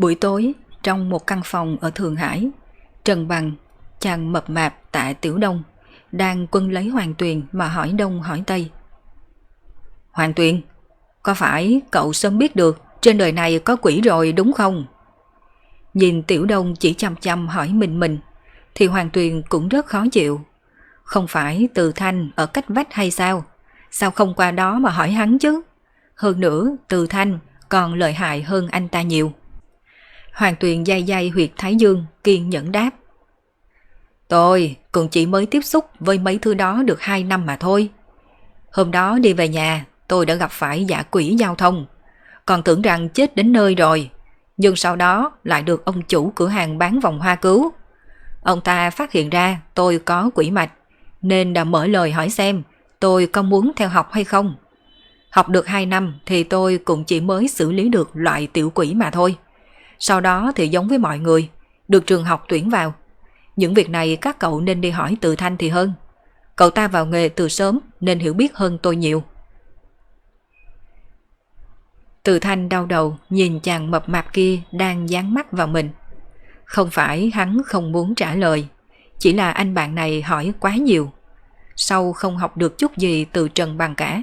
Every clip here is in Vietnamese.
Buổi tối, trong một căn phòng ở Thượng Hải, Trần Bằng, chàng mập mạp tại Tiểu Đông, đang quân lấy Hoàng Tuyền mà hỏi Đông hỏi Tây. Hoàng Tuyền, có phải cậu sớm biết được trên đời này có quỷ rồi đúng không? Nhìn Tiểu Đông chỉ chăm chăm hỏi mình mình, thì Hoàng Tuyền cũng rất khó chịu. Không phải từ thanh ở cách vách hay sao? Sao không qua đó mà hỏi hắn chứ? Hơn nữa, từ thanh còn lợi hại hơn anh ta nhiều. Hoàng Tuyền dai dai huyệt Thái Dương, kiên nhẫn đáp. Tôi cũng chỉ mới tiếp xúc với mấy thứ đó được 2 năm mà thôi. Hôm đó đi về nhà, tôi đã gặp phải giả quỷ giao thông. Còn tưởng rằng chết đến nơi rồi. Nhưng sau đó lại được ông chủ cửa hàng bán vòng hoa cứu. Ông ta phát hiện ra tôi có quỷ mạch, nên đã mở lời hỏi xem tôi có muốn theo học hay không. Học được 2 năm thì tôi cũng chỉ mới xử lý được loại tiểu quỷ mà thôi. Sau đó thì giống với mọi người, được trường học tuyển vào. Những việc này các cậu nên đi hỏi từ thanh thì hơn. Cậu ta vào nghề từ sớm nên hiểu biết hơn tôi nhiều. Từ thanh đau đầu nhìn chàng mập mạp kia đang dán mắt vào mình. Không phải hắn không muốn trả lời, chỉ là anh bạn này hỏi quá nhiều. Sau không học được chút gì từ Trần Bằng cả,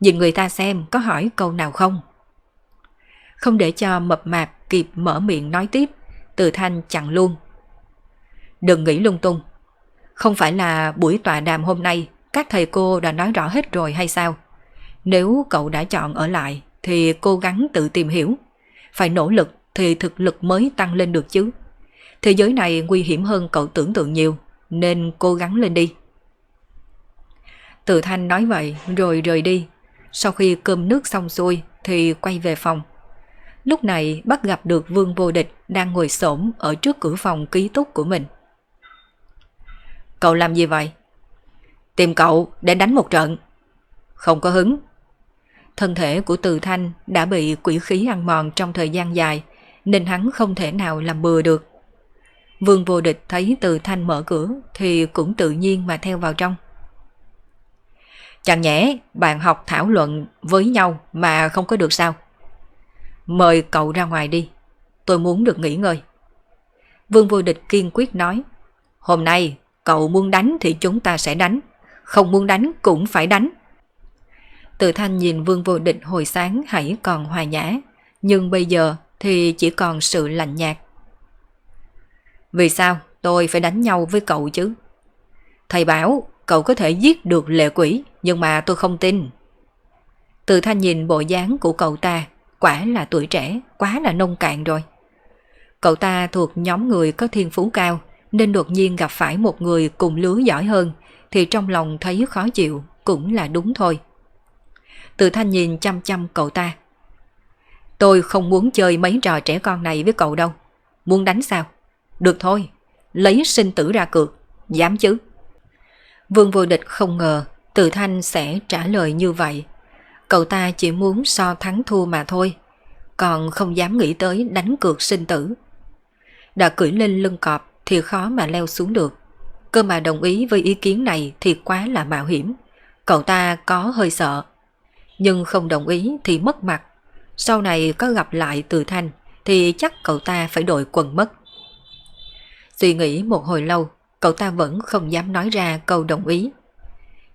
nhìn người ta xem có hỏi câu nào không. Không để cho mập mạp kịp mở miệng nói tiếp, từ thanh chặn luôn. Đừng nghĩ lung tung. Không phải là buổi tọa đàm hôm nay các thầy cô đã nói rõ hết rồi hay sao? Nếu cậu đã chọn ở lại thì cố gắng tự tìm hiểu. Phải nỗ lực thì thực lực mới tăng lên được chứ. Thế giới này nguy hiểm hơn cậu tưởng tượng nhiều, nên cố gắng lên đi. Từ Thanh nói vậy rồi rời đi. Sau khi cơm nước xong xuôi thì quay về phòng. Lúc này, bắt gặp được Vương Vô Địch đang ngồi xổm ở trước cửa phòng ký túc của mình. Cậu làm gì vậy? Tìm cậu để đánh một trận. Không có hứng. Thân thể của Từ Thanh đã bị quỷ khí ăn mòn trong thời gian dài, nên hắn không thể nào làm bừa được. Vương vô địch thấy Từ Thanh mở cửa thì cũng tự nhiên mà theo vào trong. Chẳng nhẽ bạn học thảo luận với nhau mà không có được sao? Mời cậu ra ngoài đi. Tôi muốn được nghỉ ngơi. Vương vô địch kiên quyết nói. Hôm nay cậu muốn đánh thì chúng ta sẽ đánh. Không muốn đánh cũng phải đánh. Từ thanh nhìn vương vô địch hồi sáng hãy còn hòa nhã. Nhưng bây giờ thì chỉ còn sự lạnh nhạt. Vì sao tôi phải đánh nhau với cậu chứ? Thầy bảo cậu có thể giết được lệ quỷ, nhưng mà tôi không tin. Từ thanh nhìn bộ dáng của cậu ta quả là tuổi trẻ, quá là nông cạn rồi. Cậu ta thuộc nhóm người có thiên phú cao, nên đột nhiên gặp phải một người cùng lứa giỏi hơn, thì trong lòng thấy khó chịu, cũng là đúng thôi. Từ thanh nhìn chăm chăm cậu ta. Tôi không muốn chơi mấy trò trẻ con này với cậu đâu. Muốn đánh sao? Được thôi, lấy sinh tử ra cược, dám chứ. Vương vô địch không ngờ Từ Thanh sẽ trả lời như vậy. Cậu ta chỉ muốn so thắng thua mà thôi, còn không dám nghĩ tới đánh cược sinh tử. Đã cưỡi lên lưng cọp thì khó mà leo xuống được. Cơ mà đồng ý với ý kiến này thì quá là mạo hiểm. Cậu ta có hơi sợ. Nhưng không đồng ý thì mất mặt. Sau này có gặp lại từ thanh thì chắc cậu ta phải đội quần mất. Suy nghĩ một hồi lâu, cậu ta vẫn không dám nói ra câu đồng ý.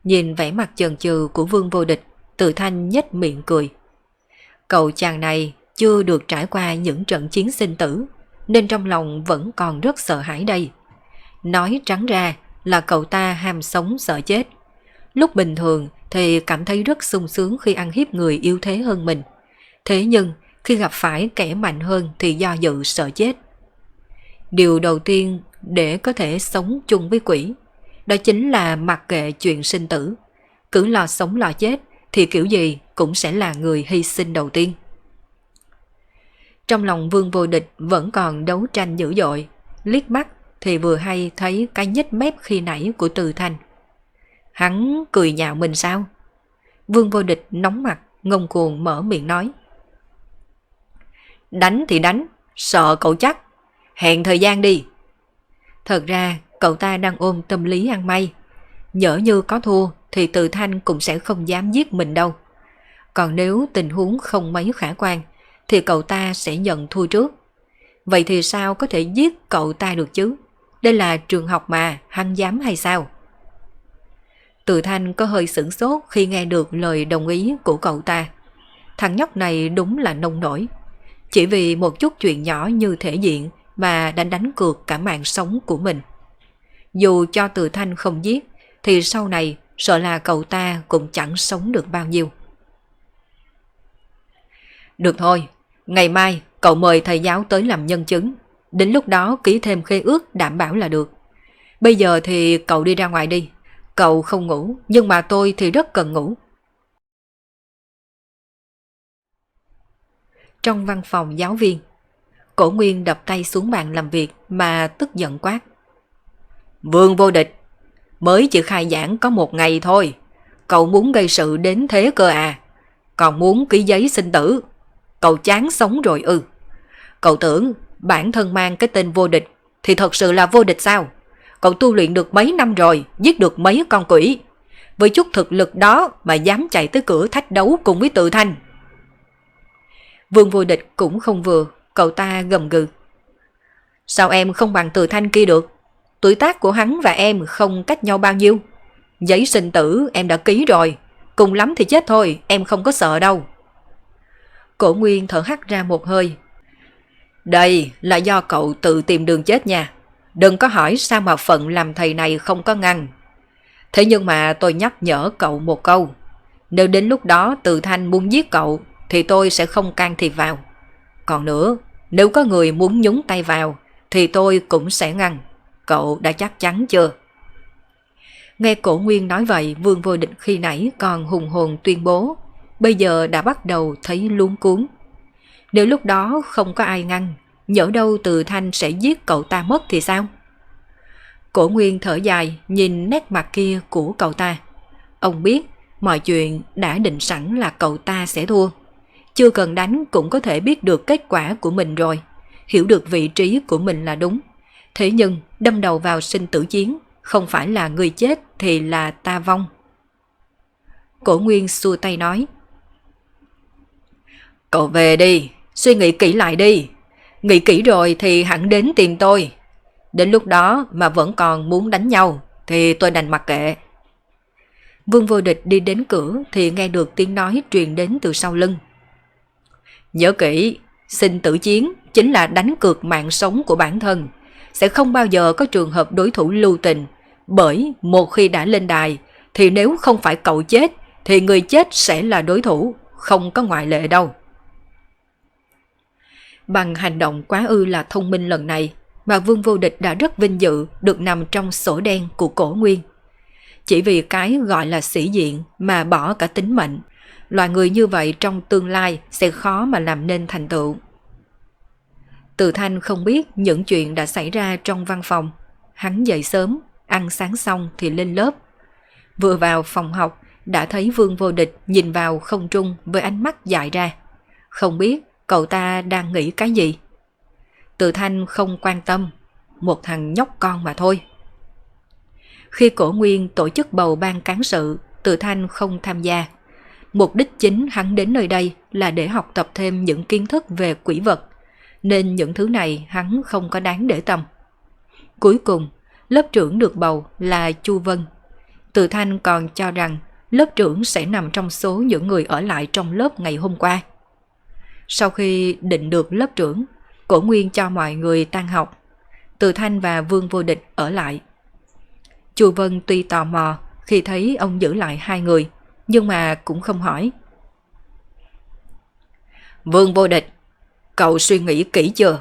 Nhìn vẻ mặt chần chừ của vương vô địch, từ thanh nhếch miệng cười. Cậu chàng này chưa được trải qua những trận chiến sinh tử, nên trong lòng vẫn còn rất sợ hãi đây. Nói trắng ra là cậu ta ham sống sợ chết. Lúc bình thường thì cảm thấy rất sung sướng khi ăn hiếp người yếu thế hơn mình. Thế nhưng khi gặp phải kẻ mạnh hơn thì do dự sợ chết. Điều đầu tiên để có thể sống chung với quỷ, đó chính là mặc kệ chuyện sinh tử. Cứ lo sống lo chết thì kiểu gì cũng sẽ là người hy sinh đầu tiên. Trong lòng vương vô địch vẫn còn đấu tranh dữ dội, liếc mắt thì vừa hay thấy cái nhếch mép khi nãy của Từ Thành Hắn cười nhạo mình sao? Vương vô địch nóng mặt, ngông cuồng mở miệng nói. Đánh thì đánh, sợ cậu chắc, hẹn thời gian đi. Thật ra cậu ta đang ôm tâm lý ăn may. Nhỡ như có thua thì Từ Thanh cũng sẽ không dám giết mình đâu. Còn nếu tình huống không mấy khả quan thì cậu ta sẽ nhận thua trước. Vậy thì sao có thể giết cậu ta được chứ? Đây là trường học mà, hắn dám hay sao? Từ Thanh có hơi sửng sốt khi nghe được lời đồng ý của cậu ta. Thằng nhóc này đúng là nông nổi. Chỉ vì một chút chuyện nhỏ như thể diện mà đã đánh cược cả mạng sống của mình. Dù cho Từ Thanh không giết, thì sau này sợ là cậu ta cũng chẳng sống được bao nhiêu. Được thôi, ngày mai cậu mời thầy giáo tới làm nhân chứng. Đến lúc đó ký thêm khế ước đảm bảo là được. Bây giờ thì cậu đi ra ngoài đi. Cậu không ngủ, nhưng mà tôi thì rất cần ngủ. Trong văn phòng giáo viên, cổ nguyên đập tay xuống bàn làm việc mà tức giận quát. Vương vô địch, mới chỉ khai giảng có một ngày thôi. Cậu muốn gây sự đến thế cơ à? Còn muốn ký giấy sinh tử. Cậu chán sống rồi ư. Cậu tưởng bản thân mang cái tên vô địch thì thật sự là vô địch sao? Cậu tu luyện được mấy năm rồi, giết được mấy con quỷ. Với chút thực lực đó mà dám chạy tới cửa thách đấu cùng với tự thanh. Vương vô địch cũng không vừa, cậu ta gầm gừ. Sao em không bằng từ thanh kia được? Tuổi tác của hắn và em không cách nhau bao nhiêu. Giấy sinh tử em đã ký rồi, cùng lắm thì chết thôi, em không có sợ đâu. Cổ Nguyên thở hắt ra một hơi. Đây là do cậu tự tìm đường chết nha. Đừng có hỏi sao mà phận làm thầy này không có ngăn. Thế nhưng mà tôi nhắc nhở cậu một câu. Nếu đến lúc đó từ thanh muốn giết cậu thì tôi sẽ không can thiệp vào. Còn nữa, nếu có người muốn nhúng tay vào thì tôi cũng sẽ ngăn. Cậu đã chắc chắn chưa? Nghe cổ nguyên nói vậy vương vô định khi nãy còn hùng hồn tuyên bố bây giờ đã bắt đầu thấy luống cuốn. Nếu lúc đó không có ai ngăn, nhỡ đâu từ thanh sẽ giết cậu ta mất thì sao? Cổ Nguyên thở dài nhìn nét mặt kia của cậu ta. Ông biết mọi chuyện đã định sẵn là cậu ta sẽ thua. Chưa cần đánh cũng có thể biết được kết quả của mình rồi. Hiểu được vị trí của mình là đúng. Thế nhưng đâm đầu vào sinh tử chiến không phải là người chết thì là ta vong. Cổ Nguyên xua tay nói Cậu về đi, suy nghĩ kỹ lại đi. Nghĩ kỹ rồi thì hẳn đến tìm tôi. Đến lúc đó mà vẫn còn muốn đánh nhau thì tôi đành mặc kệ. Vương vô địch đi đến cửa thì nghe được tiếng nói truyền đến từ sau lưng. Nhớ kỹ, sinh tử chiến chính là đánh cược mạng sống của bản thân. Sẽ không bao giờ có trường hợp đối thủ lưu tình. Bởi một khi đã lên đài thì nếu không phải cậu chết thì người chết sẽ là đối thủ, không có ngoại lệ đâu. Bằng hành động quá ư là thông minh lần này mà Vương Vô Địch đã rất vinh dự được nằm trong sổ đen của cổ nguyên. Chỉ vì cái gọi là sĩ diện mà bỏ cả tính mệnh, loài người như vậy trong tương lai sẽ khó mà làm nên thành tựu. Từ Thanh không biết những chuyện đã xảy ra trong văn phòng. Hắn dậy sớm, ăn sáng xong thì lên lớp. Vừa vào phòng học, đã thấy Vương Vô Địch nhìn vào không trung với ánh mắt dại ra. Không biết cậu ta đang nghĩ cái gì? Từ Thanh không quan tâm, một thằng nhóc con mà thôi. Khi cổ nguyên tổ chức bầu ban cán sự, Từ Thanh không tham gia. Mục đích chính hắn đến nơi đây là để học tập thêm những kiến thức về quỷ vật, nên những thứ này hắn không có đáng để tâm. Cuối cùng, lớp trưởng được bầu là Chu Vân. Từ Thanh còn cho rằng lớp trưởng sẽ nằm trong số những người ở lại trong lớp ngày hôm qua. Sau khi định được lớp trưởng, cổ nguyên cho mọi người tan học. Từ Thanh và Vương Vô Địch ở lại. Chu Vân tuy tò mò khi thấy ông giữ lại hai người, nhưng mà cũng không hỏi. Vương Vô Địch, cậu suy nghĩ kỹ chưa?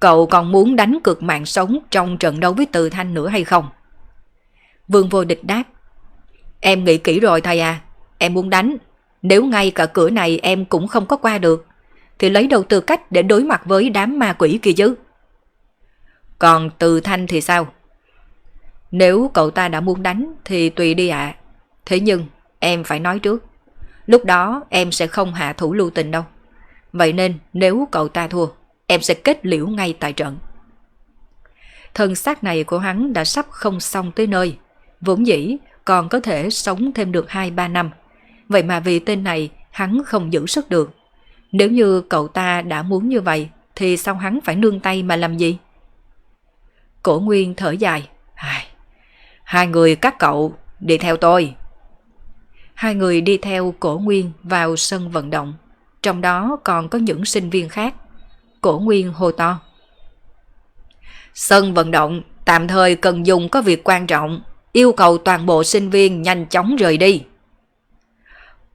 Cậu còn muốn đánh cực mạng sống trong trận đấu với Từ Thanh nữa hay không? Vương Vô Địch đáp. Em nghĩ kỹ rồi thầy à, em muốn đánh Nếu ngay cả cửa này em cũng không có qua được, thì lấy đầu tư cách để đối mặt với đám ma quỷ kia chứ? Còn từ thanh thì sao? Nếu cậu ta đã muốn đánh thì tùy đi ạ. Thế nhưng em phải nói trước. Lúc đó em sẽ không hạ thủ lưu tình đâu. Vậy nên nếu cậu ta thua, em sẽ kết liễu ngay tại trận. Thân xác này của hắn đã sắp không xong tới nơi. Vốn dĩ còn có thể sống thêm được 2-3 năm. Vậy mà vì tên này hắn không giữ sức được. Nếu như cậu ta đã muốn như vậy thì sao hắn phải nương tay mà làm gì? Cổ Nguyên thở dài. Hai người các cậu đi theo tôi. Hai người đi theo cổ Nguyên vào sân vận động. Trong đó còn có những sinh viên khác. Cổ Nguyên hô to. Sân vận động tạm thời cần dùng có việc quan trọng. Yêu cầu toàn bộ sinh viên nhanh chóng rời đi.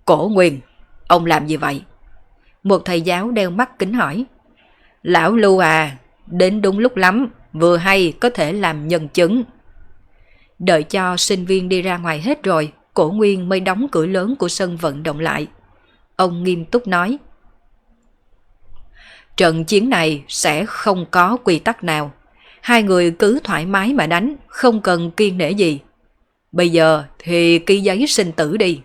Cổ Nguyên, ông làm gì vậy? Một thầy giáo đeo mắt kính hỏi. Lão Lưu à, đến đúng lúc lắm, vừa hay có thể làm nhân chứng. Đợi cho sinh viên đi ra ngoài hết rồi, cổ nguyên mới đóng cửa lớn của sân vận động lại. Ông nghiêm túc nói. Trận chiến này sẽ không có quy tắc nào. Hai người cứ thoải mái mà đánh, không cần kiên nể gì. Bây giờ thì ký giấy sinh tử đi.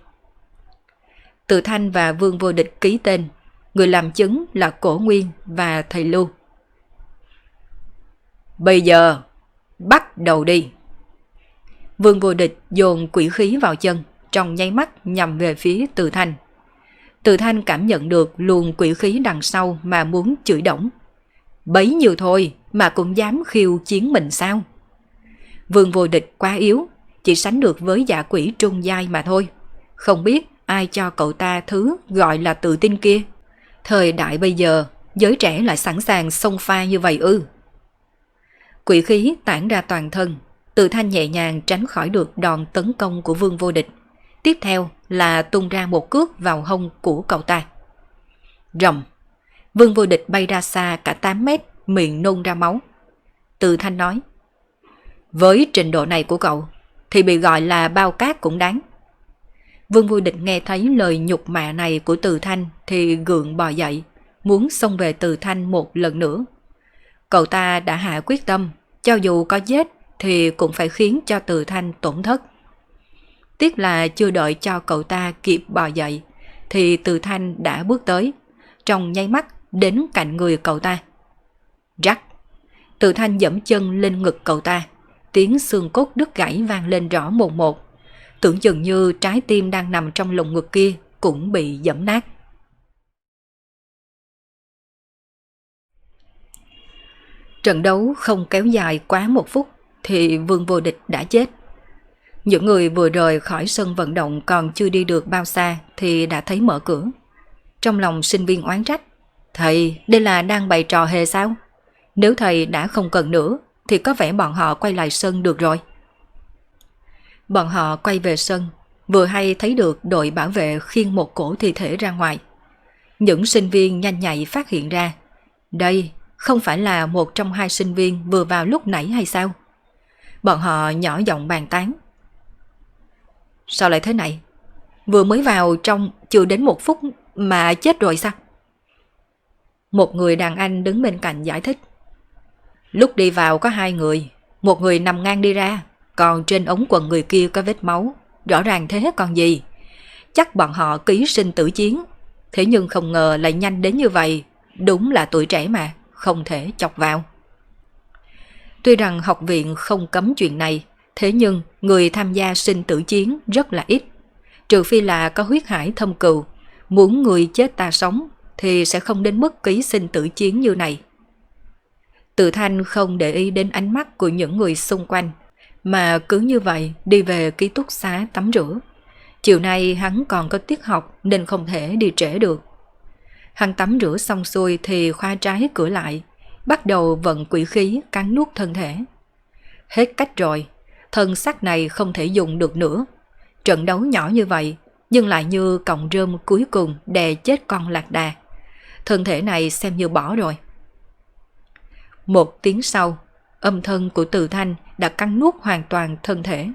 Từ Thanh và Vương Vô Địch ký tên, người làm chứng là Cổ Nguyên và thầy Lưu. Bây giờ, bắt đầu đi. Vương vô địch dồn quỷ khí vào chân, trong nháy mắt nhằm về phía Từ Thanh. Từ Thanh cảm nhận được luồng quỷ khí đằng sau mà muốn chửi động. Bấy nhiêu thôi mà cũng dám khiêu chiến mình sao? Vương vô địch quá yếu, chỉ sánh được với giả quỷ trung giai mà thôi. Không biết ai cho cậu ta thứ gọi là tự tin kia. Thời đại bây giờ, giới trẻ lại sẵn sàng xông pha như vậy ư. Quỷ khí tản ra toàn thân, Tự thanh nhẹ nhàng tránh khỏi được đòn tấn công của vương vô địch. Tiếp theo là tung ra một cước vào hông của cậu ta. Rầm. Vương vô địch bay ra xa cả 8 mét, miệng nôn ra máu. Từ thanh nói. Với trình độ này của cậu, thì bị gọi là bao cát cũng đáng. Vương vô địch nghe thấy lời nhục mạ này của từ thanh thì gượng bò dậy, muốn xông về từ thanh một lần nữa. Cậu ta đã hạ quyết tâm, cho dù có chết thì cũng phải khiến cho từ thanh tổn thất. Tiếc là chưa đợi cho cậu ta kịp bò dậy, thì từ thanh đã bước tới, trong nháy mắt đến cạnh người cậu ta. Rắc! Từ thanh dẫm chân lên ngực cậu ta, tiếng xương cốt đứt gãy vang lên rõ một một. Tưởng chừng như trái tim đang nằm trong lồng ngực kia cũng bị dẫm nát. Trận đấu không kéo dài quá một phút thì vương vô địch đã chết. Những người vừa rời khỏi sân vận động còn chưa đi được bao xa thì đã thấy mở cửa. Trong lòng sinh viên oán trách, thầy đây là đang bày trò hề sao? Nếu thầy đã không cần nữa thì có vẻ bọn họ quay lại sân được rồi. Bọn họ quay về sân, vừa hay thấy được đội bảo vệ khiêng một cổ thi thể ra ngoài. Những sinh viên nhanh nhạy phát hiện ra, đây không phải là một trong hai sinh viên vừa vào lúc nãy hay sao? Bọn họ nhỏ giọng bàn tán. Sao lại thế này? Vừa mới vào trong chưa đến một phút mà chết rồi sao? Một người đàn anh đứng bên cạnh giải thích. Lúc đi vào có hai người, một người nằm ngang đi ra, còn trên ống quần người kia có vết máu, rõ ràng thế còn gì. Chắc bọn họ ký sinh tử chiến, thế nhưng không ngờ lại nhanh đến như vậy, đúng là tuổi trẻ mà, không thể chọc vào. Tuy rằng học viện không cấm chuyện này, thế nhưng người tham gia sinh tử chiến rất là ít. Trừ phi là có huyết hải thâm cừu, muốn người chết ta sống thì sẽ không đến mức ký sinh tử chiến như này. Tự thanh không để ý đến ánh mắt của những người xung quanh, mà cứ như vậy đi về ký túc xá tắm rửa. Chiều nay hắn còn có tiết học nên không thể đi trễ được. Hắn tắm rửa xong xuôi thì khoa trái cửa lại, bắt đầu vận quỷ khí cắn nuốt thân thể. Hết cách rồi, thân xác này không thể dùng được nữa. Trận đấu nhỏ như vậy, nhưng lại như cọng rơm cuối cùng đè chết con lạc đà. Thân thể này xem như bỏ rồi. Một tiếng sau, âm thân của từ thanh đã cắn nuốt hoàn toàn thân thể.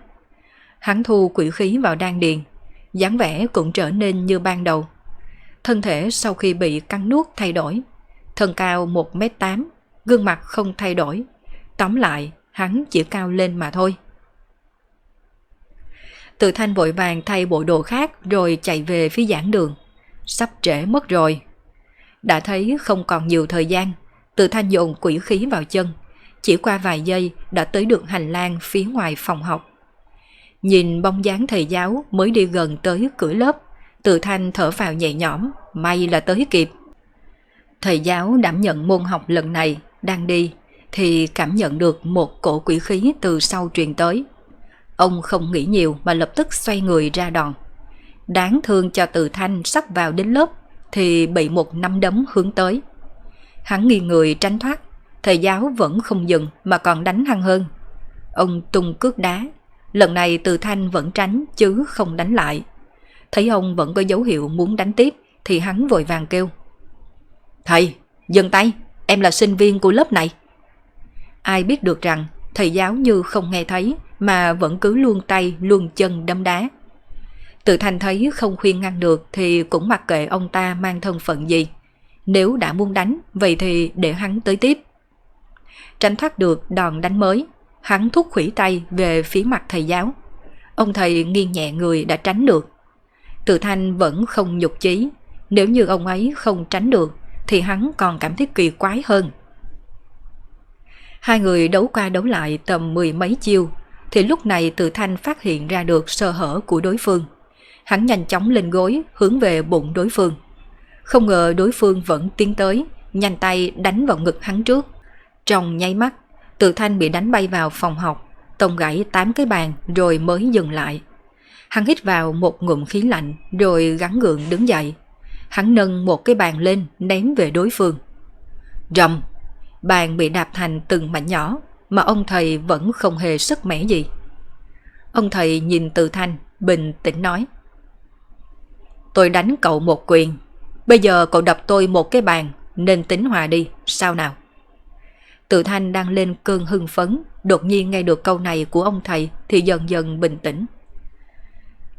Hắn thu quỷ khí vào đan điền. dáng vẻ cũng trở nên như ban đầu. Thân thể sau khi bị cắn nuốt thay đổi, thân cao 1m8, gương mặt không thay đổi. Tóm lại, hắn chỉ cao lên mà thôi. Từ thanh vội vàng thay bộ đồ khác rồi chạy về phía giảng đường. Sắp trễ mất rồi. Đã thấy không còn nhiều thời gian, từ thanh dồn quỷ khí vào chân. Chỉ qua vài giây đã tới được hành lang phía ngoài phòng học. Nhìn bóng dáng thầy giáo mới đi gần tới cửa lớp, từ thanh thở vào nhẹ nhõm, may là tới kịp. Thầy giáo đảm nhận môn học lần này, đang đi, thì cảm nhận được một cổ quỷ khí từ sau truyền tới. Ông không nghĩ nhiều mà lập tức xoay người ra đòn. Đáng thương cho từ thanh sắp vào đến lớp thì bị một nắm đấm hướng tới. Hắn nghi người tránh thoát, thầy giáo vẫn không dừng mà còn đánh hăng hơn. Ông tung cước đá, lần này từ thanh vẫn tránh chứ không đánh lại. Thấy ông vẫn có dấu hiệu muốn đánh tiếp thì hắn vội vàng kêu. Thầy, dừng tay, em là sinh viên của lớp này. Ai biết được rằng thầy giáo như không nghe thấy mà vẫn cứ luôn tay luôn chân đấm đá. Tự thành thấy không khuyên ngăn được thì cũng mặc kệ ông ta mang thân phận gì. Nếu đã muốn đánh, vậy thì để hắn tới tiếp. Tránh thoát được đòn đánh mới, hắn thúc khủy tay về phía mặt thầy giáo. Ông thầy nghiêng nhẹ người đã tránh được. Tự thanh vẫn không nhục chí, nếu như ông ấy không tránh được thì hắn còn cảm thấy kỳ quái hơn. Hai người đấu qua đấu lại tầm mười mấy chiêu, thì lúc này Từ Thanh phát hiện ra được sơ hở của đối phương. Hắn nhanh chóng lên gối hướng về bụng đối phương. Không ngờ đối phương vẫn tiến tới, nhanh tay đánh vào ngực hắn trước. Trong nháy mắt, Từ Thanh bị đánh bay vào phòng học, tông gãy 8 cái bàn rồi mới dừng lại. Hắn hít vào một ngụm khí lạnh rồi gắn gượng đứng dậy. Hắn nâng một cái bàn lên ném về đối phương. Rầm, bàn bị đạp thành từng mảnh nhỏ mà ông thầy vẫn không hề sức mẻ gì. Ông thầy nhìn từ thanh, bình tĩnh nói. Tôi đánh cậu một quyền, bây giờ cậu đập tôi một cái bàn nên tính hòa đi, sao nào? từ thanh đang lên cơn hưng phấn, đột nhiên nghe được câu này của ông thầy thì dần dần bình tĩnh.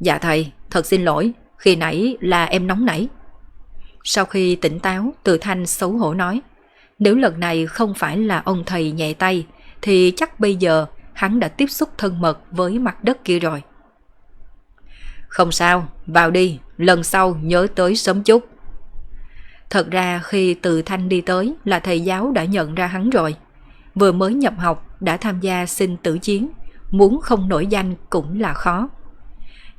Dạ thầy, thật xin lỗi, khi nãy là em nóng nảy. Sau khi tỉnh táo, Từ Thanh xấu hổ nói, nếu lần này không phải là ông thầy nhẹ tay, thì chắc bây giờ hắn đã tiếp xúc thân mật với mặt đất kia rồi. Không sao, vào đi, lần sau nhớ tới sớm chút. Thật ra khi Từ Thanh đi tới là thầy giáo đã nhận ra hắn rồi. Vừa mới nhập học đã tham gia xin tử chiến, muốn không nổi danh cũng là khó.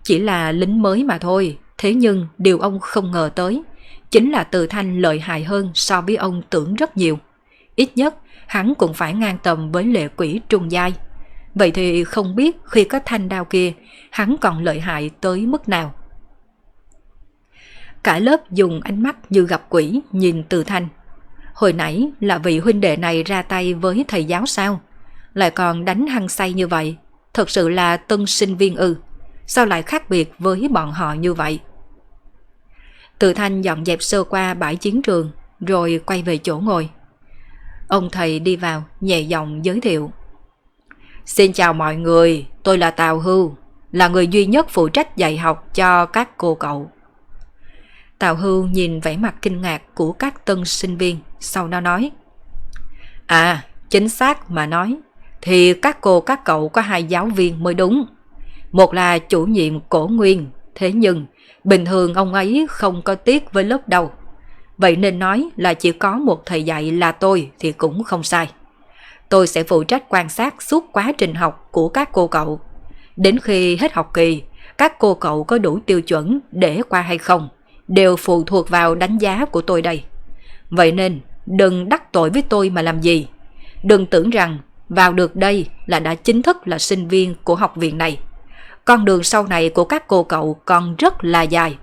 Chỉ là lính mới mà thôi, thế nhưng điều ông không ngờ tới chính là Từ Thanh lợi hại hơn so với ông tưởng rất nhiều. Ít nhất, hắn cũng phải ngang tầm với lệ quỷ trung giai. Vậy thì không biết khi có thanh đao kia, hắn còn lợi hại tới mức nào. Cả lớp dùng ánh mắt như gặp quỷ nhìn Từ Thanh. Hồi nãy là vị huynh đệ này ra tay với thầy giáo sao? Lại còn đánh hăng say như vậy. Thật sự là tân sinh viên ư. Sao lại khác biệt với bọn họ như vậy? Từ Thanh dọn dẹp sơ qua bãi chiến trường rồi quay về chỗ ngồi. Ông thầy đi vào nhẹ giọng giới thiệu. Xin chào mọi người, tôi là Tào Hưu, là người duy nhất phụ trách dạy học cho các cô cậu. Tào Hưu nhìn vẻ mặt kinh ngạc của các tân sinh viên, sau đó nói. À, chính xác mà nói, thì các cô các cậu có hai giáo viên mới đúng. Một là chủ nhiệm cổ nguyên, thế nhưng bình thường ông ấy không có tiếc với lớp đâu. Vậy nên nói là chỉ có một thầy dạy là tôi thì cũng không sai. Tôi sẽ phụ trách quan sát suốt quá trình học của các cô cậu. Đến khi hết học kỳ, các cô cậu có đủ tiêu chuẩn để qua hay không, đều phụ thuộc vào đánh giá của tôi đây. Vậy nên, đừng đắc tội với tôi mà làm gì. Đừng tưởng rằng vào được đây là đã chính thức là sinh viên của học viện này. Con đường sau này của các cô cậu còn rất là dài.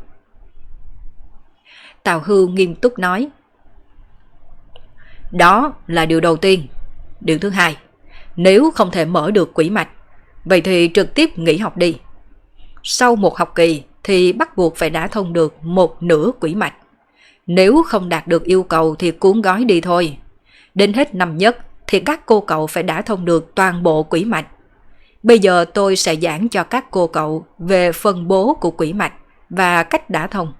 Tào Hưu nghiêm túc nói. Đó là điều đầu tiên. Điều thứ hai, nếu không thể mở được quỹ mạch, vậy thì trực tiếp nghỉ học đi. Sau một học kỳ thì bắt buộc phải đã thông được một nửa quỹ mạch. Nếu không đạt được yêu cầu thì cuốn gói đi thôi. Đến hết năm nhất thì các cô cậu phải đã thông được toàn bộ quỹ mạch. Bây giờ tôi sẽ giảng cho các cô cậu về phân bố của quỹ mạch và cách đã thông.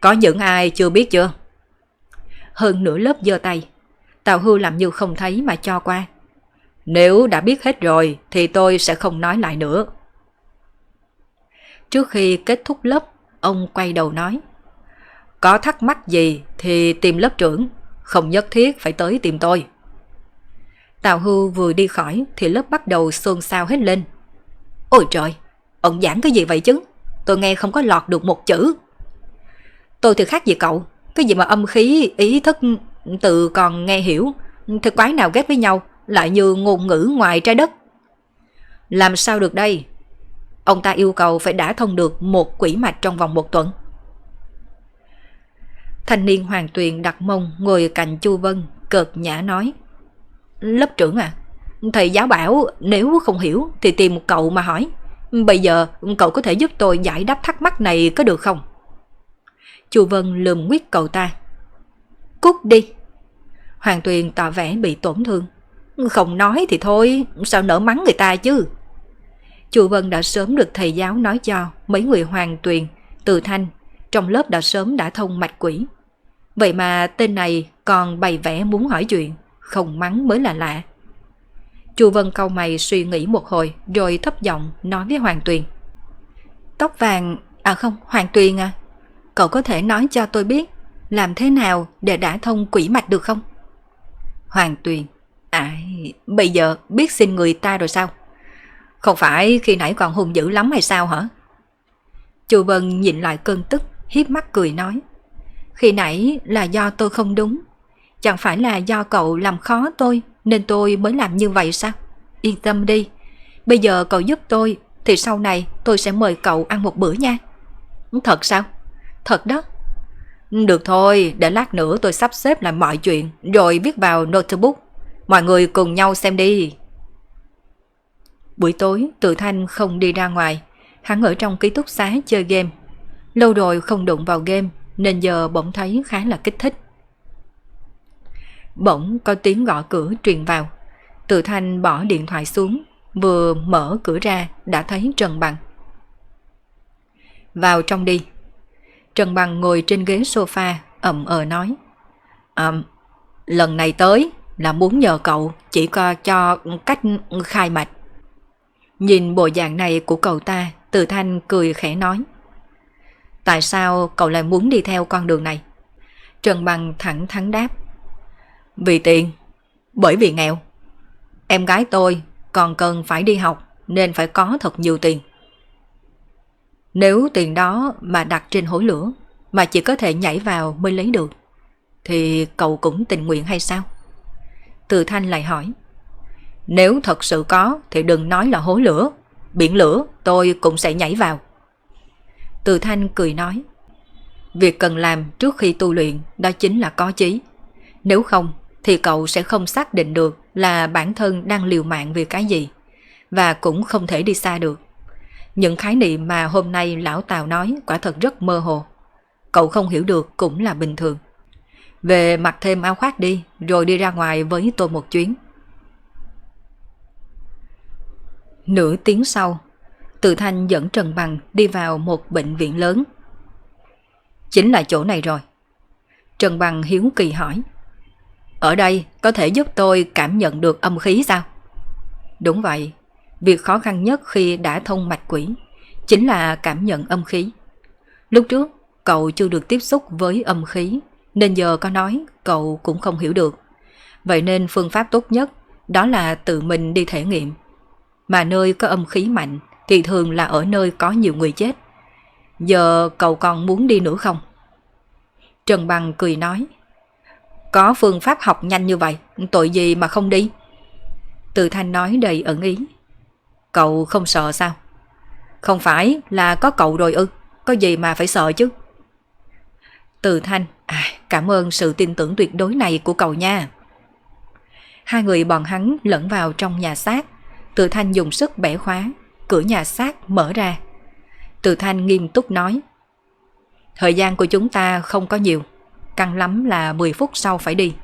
Có những ai chưa biết chưa? Hơn nửa lớp giơ tay. Tào Hưu làm như không thấy mà cho qua. Nếu đã biết hết rồi thì tôi sẽ không nói lại nữa. Trước khi kết thúc lớp, ông quay đầu nói. Có thắc mắc gì thì tìm lớp trưởng, không nhất thiết phải tới tìm tôi. Tào Hưu vừa đi khỏi thì lớp bắt đầu xôn xao hết lên. Ôi trời, ông giảng cái gì vậy chứ? Tôi nghe không có lọt được một chữ. Tôi thì khác gì cậu, cái gì mà âm khí, ý thức, từ còn nghe hiểu, thực quái nào ghép với nhau, lại như ngôn ngữ ngoài trái đất. Làm sao được đây? Ông ta yêu cầu phải đã thông được một quỷ mạch trong vòng một tuần. Thanh niên hoàng tuyền đặt mông ngồi cạnh Chu Vân, cợt nhã nói. Lớp trưởng à, thầy giáo bảo nếu không hiểu thì tìm một cậu mà hỏi. Bây giờ cậu có thể giúp tôi giải đáp thắc mắc này có được không? Chu Vân lườm quyết cậu ta. Cút đi. Hoàng Tuyền tỏ vẻ bị tổn thương. Không nói thì thôi, sao nỡ mắng người ta chứ? Chu Vân đã sớm được thầy giáo nói cho mấy người Hoàng Tuyền, Từ Thanh, trong lớp đã sớm đã thông mạch quỷ. Vậy mà tên này còn bày vẽ muốn hỏi chuyện, không mắng mới là lạ. Chu Vân câu mày suy nghĩ một hồi rồi thấp giọng nói với Hoàng Tuyền. Tóc vàng, à không, Hoàng Tuyền à, cậu có thể nói cho tôi biết làm thế nào để đã thông quỷ mạch được không? Hoàng Tuyền, à, bây giờ biết xin người ta rồi sao? Không phải khi nãy còn hung dữ lắm hay sao hả? Chu Vân nhìn lại cơn tức, hiếp mắt cười nói. Khi nãy là do tôi không đúng. Chẳng phải là do cậu làm khó tôi nên tôi mới làm như vậy sao? Yên tâm đi. Bây giờ cậu giúp tôi thì sau này tôi sẽ mời cậu ăn một bữa nha. Thật sao? Thật đó. Được thôi, để lát nữa tôi sắp xếp lại mọi chuyện rồi viết vào notebook. Mọi người cùng nhau xem đi. Buổi tối, Tự Thanh không đi ra ngoài. Hắn ở trong ký túc xá chơi game. Lâu rồi không đụng vào game nên giờ bỗng thấy khá là kích thích. Bỗng có tiếng gõ cửa truyền vào. Tự Thanh bỏ điện thoại xuống, vừa mở cửa ra đã thấy Trần Bằng. Vào trong đi. Trần Bằng ngồi trên ghế sofa, ậm ờ nói. À, lần này tới là muốn nhờ cậu chỉ có cho cách khai mạch. Nhìn bộ dạng này của cậu ta, Từ Thanh cười khẽ nói. Tại sao cậu lại muốn đi theo con đường này? Trần Bằng thẳng thắn đáp. Vì tiền, bởi vì nghèo. Em gái tôi còn cần phải đi học nên phải có thật nhiều tiền. Nếu tiền đó mà đặt trên hối lửa, mà chỉ có thể nhảy vào mới lấy được, thì cậu cũng tình nguyện hay sao? Từ Thanh lại hỏi. Nếu thật sự có, thì đừng nói là hối lửa. Biển lửa, tôi cũng sẽ nhảy vào. Từ Thanh cười nói. Việc cần làm trước khi tu luyện, đó chính là có chí. Nếu không, thì cậu sẽ không xác định được là bản thân đang liều mạng vì cái gì, và cũng không thể đi xa được. Những khái niệm mà hôm nay lão Tào nói quả thật rất mơ hồ. Cậu không hiểu được cũng là bình thường. Về mặc thêm áo khoác đi rồi đi ra ngoài với tôi một chuyến. Nửa tiếng sau, Từ Thanh dẫn Trần Bằng đi vào một bệnh viện lớn. Chính là chỗ này rồi. Trần Bằng hiếu kỳ hỏi. Ở đây có thể giúp tôi cảm nhận được âm khí sao? Đúng vậy, việc khó khăn nhất khi đã thông mạch quỷ chính là cảm nhận âm khí. Lúc trước, cậu chưa được tiếp xúc với âm khí, nên giờ có nói cậu cũng không hiểu được. Vậy nên phương pháp tốt nhất đó là tự mình đi thể nghiệm mà nơi có âm khí mạnh thì thường là ở nơi có nhiều người chết. Giờ cậu còn muốn đi nữa không? Trần Bằng cười nói. Có phương pháp học nhanh như vậy, tội gì mà không đi? Từ Thanh nói đầy ẩn ý. Cậu không sợ sao? Không phải là có cậu rồi ư, có gì mà phải sợ chứ? Từ Thanh, à, cảm ơn sự tin tưởng tuyệt đối này của cậu nha. Hai người bọn hắn lẫn vào trong nhà xác, từ Thanh dùng sức bẻ khóa, cửa nhà xác mở ra. Từ Thanh nghiêm túc nói. Thời gian của chúng ta không có nhiều, căng lắm là 10 phút sau phải đi.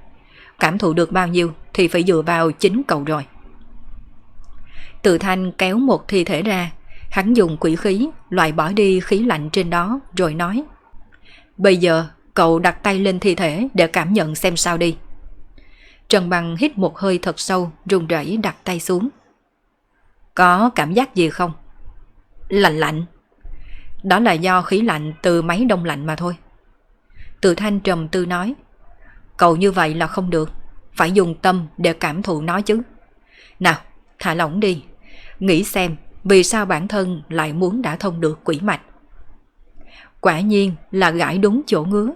Cảm thụ được bao nhiêu thì phải dựa vào chính cậu rồi. Từ Thanh kéo một thi thể ra, Hắn dùng quỷ khí loại bỏ đi khí lạnh trên đó rồi nói Bây giờ cậu đặt tay lên thi thể để cảm nhận xem sao đi. Trần Bằng hít một hơi thật sâu, run rẩy đặt tay xuống. Có cảm giác gì không? Lạnh lạnh. Đó là do khí lạnh từ máy đông lạnh mà thôi. Từ thanh trầm tư nói. Cậu như vậy là không được. Phải dùng tâm để cảm thụ nó chứ. Nào, thả lỏng đi. Nghĩ xem vì sao bản thân lại muốn đã thông được quỷ mạch. Quả nhiên là gãi đúng chỗ ngứa.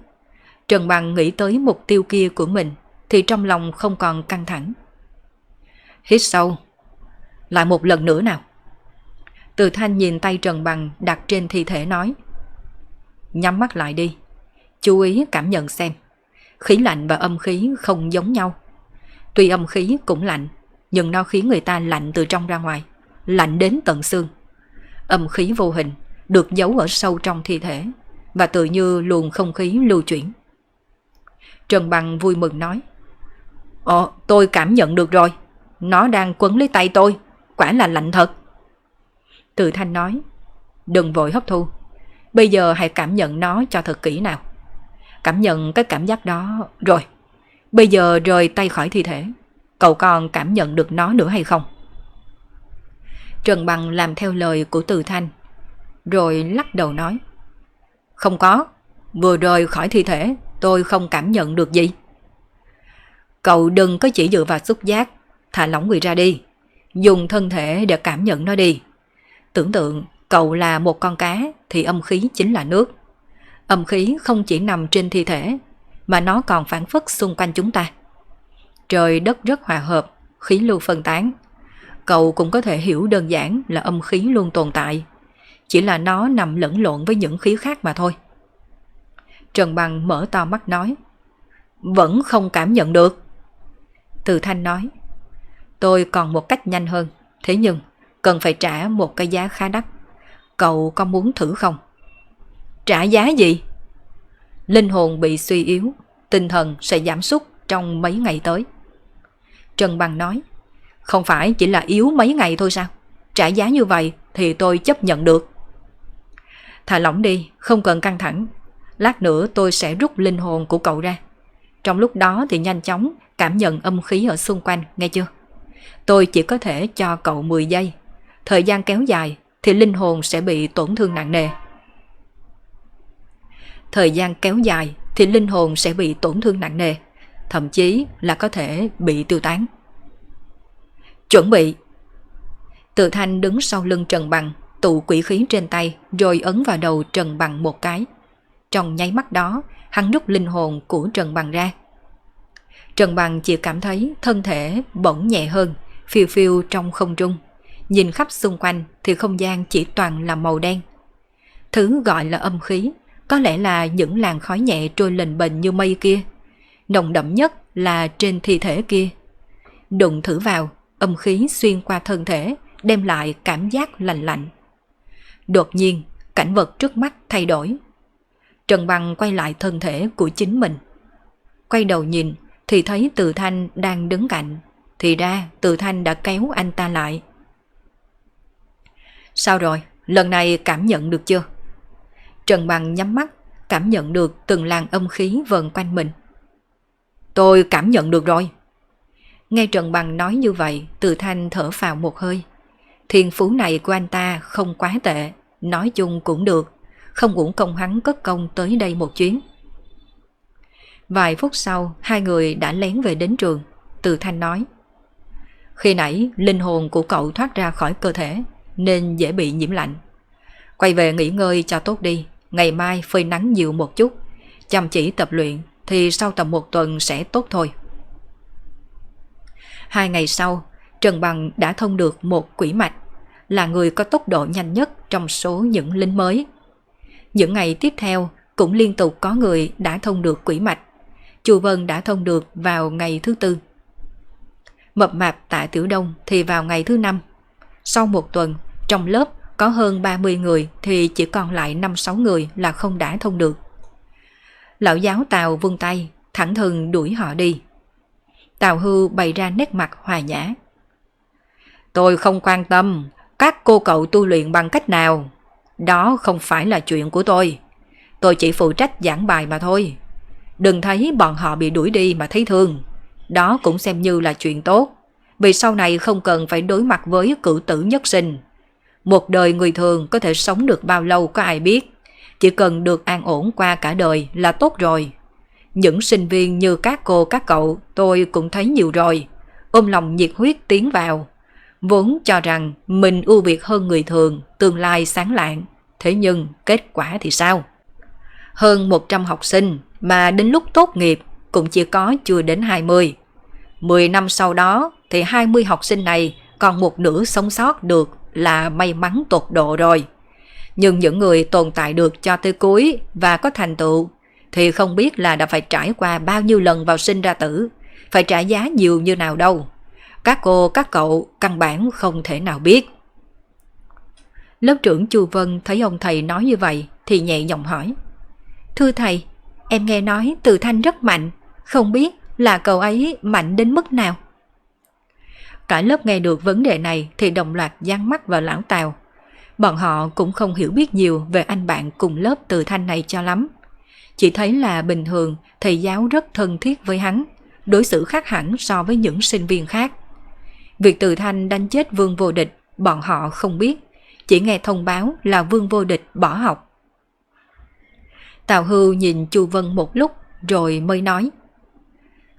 Trần Bằng nghĩ tới mục tiêu kia của mình thì trong lòng không còn căng thẳng. Hít sâu. Lại một lần nữa nào. Từ thanh nhìn tay Trần Bằng đặt trên thi thể nói. Nhắm mắt lại đi. Chú ý cảm nhận xem. Khí lạnh và âm khí không giống nhau. Tuy âm khí cũng lạnh, nhưng nó khiến người ta lạnh từ trong ra ngoài. Lạnh đến tận xương. Âm khí vô hình được giấu ở sâu trong thi thể và tự như luồng không khí lưu chuyển. Trần Bằng vui mừng nói Ồ, tôi cảm nhận được rồi. Nó đang quấn lấy tay tôi. Quả là lạnh thật. Từ Thanh nói Đừng vội hấp thu. Bây giờ hãy cảm nhận nó cho thật kỹ nào. Cảm nhận cái cảm giác đó rồi. Bây giờ rời tay khỏi thi thể. Cậu còn cảm nhận được nó nữa hay không? Trần Bằng làm theo lời của Từ Thanh. Rồi lắc đầu nói. Không có. Vừa rời khỏi thi thể tôi không cảm nhận được gì. Cậu đừng có chỉ dựa vào xúc giác, thả lỏng người ra đi. Dùng thân thể để cảm nhận nó đi. Tưởng tượng cậu là một con cá thì âm khí chính là nước. Âm khí không chỉ nằm trên thi thể mà nó còn phản phất xung quanh chúng ta. Trời đất rất hòa hợp, khí lưu phân tán. Cậu cũng có thể hiểu đơn giản là âm khí luôn tồn tại. Chỉ là nó nằm lẫn lộn với những khí khác mà thôi. Trần Bằng mở to mắt nói. Vẫn không cảm nhận được. Từ Thanh nói. Tôi còn một cách nhanh hơn. Thế nhưng cần phải trả một cái giá khá đắt. Cậu có muốn thử không? Trả giá gì? Linh hồn bị suy yếu, tinh thần sẽ giảm sút trong mấy ngày tới. Trần Bằng nói, không phải chỉ là yếu mấy ngày thôi sao? Trả giá như vậy thì tôi chấp nhận được. Thả lỏng đi, không cần căng thẳng, Lát nữa tôi sẽ rút linh hồn của cậu ra. Trong lúc đó thì nhanh chóng cảm nhận âm khí ở xung quanh, nghe chưa? Tôi chỉ có thể cho cậu 10 giây. Thời gian kéo dài thì linh hồn sẽ bị tổn thương nặng nề. Thời gian kéo dài thì linh hồn sẽ bị tổn thương nặng nề, thậm chí là có thể bị tiêu tán. Chuẩn bị. Tự thanh đứng sau lưng Trần Bằng, tụ quỷ khí trên tay rồi ấn vào đầu Trần Bằng một cái. Trong nháy mắt đó, hắn rút linh hồn của Trần Bằng ra. Trần Bằng chỉ cảm thấy thân thể bỗng nhẹ hơn, phiêu phiêu trong không trung. Nhìn khắp xung quanh thì không gian chỉ toàn là màu đen. Thứ gọi là âm khí, có lẽ là những làn khói nhẹ trôi lềnh bềnh như mây kia. Nồng đậm nhất là trên thi thể kia. Đụng thử vào, âm khí xuyên qua thân thể, đem lại cảm giác lạnh lạnh. Đột nhiên, cảnh vật trước mắt thay đổi, Trần Bằng quay lại thân thể của chính mình. Quay đầu nhìn thì thấy Từ Thanh đang đứng cạnh. Thì ra Từ Thanh đã kéo anh ta lại. Sao rồi? Lần này cảm nhận được chưa? Trần Bằng nhắm mắt, cảm nhận được từng làn âm khí vần quanh mình. Tôi cảm nhận được rồi. Nghe Trần Bằng nói như vậy, Từ Thanh thở vào một hơi. Thiên phú này của anh ta không quá tệ, nói chung cũng được không uổng công hắn cất công tới đây một chuyến. Vài phút sau, hai người đã lén về đến trường. Từ Thanh nói, Khi nãy, linh hồn của cậu thoát ra khỏi cơ thể, nên dễ bị nhiễm lạnh. Quay về nghỉ ngơi cho tốt đi, ngày mai phơi nắng nhiều một chút, chăm chỉ tập luyện thì sau tầm một tuần sẽ tốt thôi. Hai ngày sau, Trần Bằng đã thông được một quỷ mạch, là người có tốc độ nhanh nhất trong số những lính mới những ngày tiếp theo cũng liên tục có người đã thông được quỷ mạch. Chu Vân đã thông được vào ngày thứ tư. Mập mạp tại Tiểu Đông thì vào ngày thứ năm. Sau một tuần, trong lớp có hơn 30 người thì chỉ còn lại 5-6 người là không đã thông được. Lão giáo Tào vung tay, thẳng thừng đuổi họ đi. Tào Hư bày ra nét mặt hòa nhã. Tôi không quan tâm, các cô cậu tu luyện bằng cách nào, đó không phải là chuyện của tôi. Tôi chỉ phụ trách giảng bài mà thôi. Đừng thấy bọn họ bị đuổi đi mà thấy thương. Đó cũng xem như là chuyện tốt. Vì sau này không cần phải đối mặt với cử tử nhất sinh. Một đời người thường có thể sống được bao lâu có ai biết. Chỉ cần được an ổn qua cả đời là tốt rồi. Những sinh viên như các cô các cậu tôi cũng thấy nhiều rồi. Ôm lòng nhiệt huyết tiến vào. Vốn cho rằng mình ưu việt hơn người thường, tương lai sáng lạng. Thế nhưng kết quả thì sao? Hơn 100 học sinh mà đến lúc tốt nghiệp cũng chỉ có chưa đến 20. 10 năm sau đó thì 20 học sinh này còn một nửa sống sót được là may mắn tột độ rồi. Nhưng những người tồn tại được cho tới cuối và có thành tựu thì không biết là đã phải trải qua bao nhiêu lần vào sinh ra tử, phải trả giá nhiều như nào đâu. Các cô, các cậu căn bản không thể nào biết. Lớp trưởng Chu Vân thấy ông thầy nói như vậy thì nhẹ giọng hỏi. Thưa thầy, em nghe nói từ thanh rất mạnh, không biết là cậu ấy mạnh đến mức nào? Cả lớp nghe được vấn đề này thì đồng loạt giáng mắt vào lão Tào. Bọn họ cũng không hiểu biết nhiều về anh bạn cùng lớp từ thanh này cho lắm. Chỉ thấy là bình thường thầy giáo rất thân thiết với hắn, đối xử khác hẳn so với những sinh viên khác. Việc từ thanh đánh chết vương vô địch, bọn họ không biết, chỉ nghe thông báo là vương vô địch bỏ học. Tào Hưu nhìn Chu Vân một lúc rồi mới nói.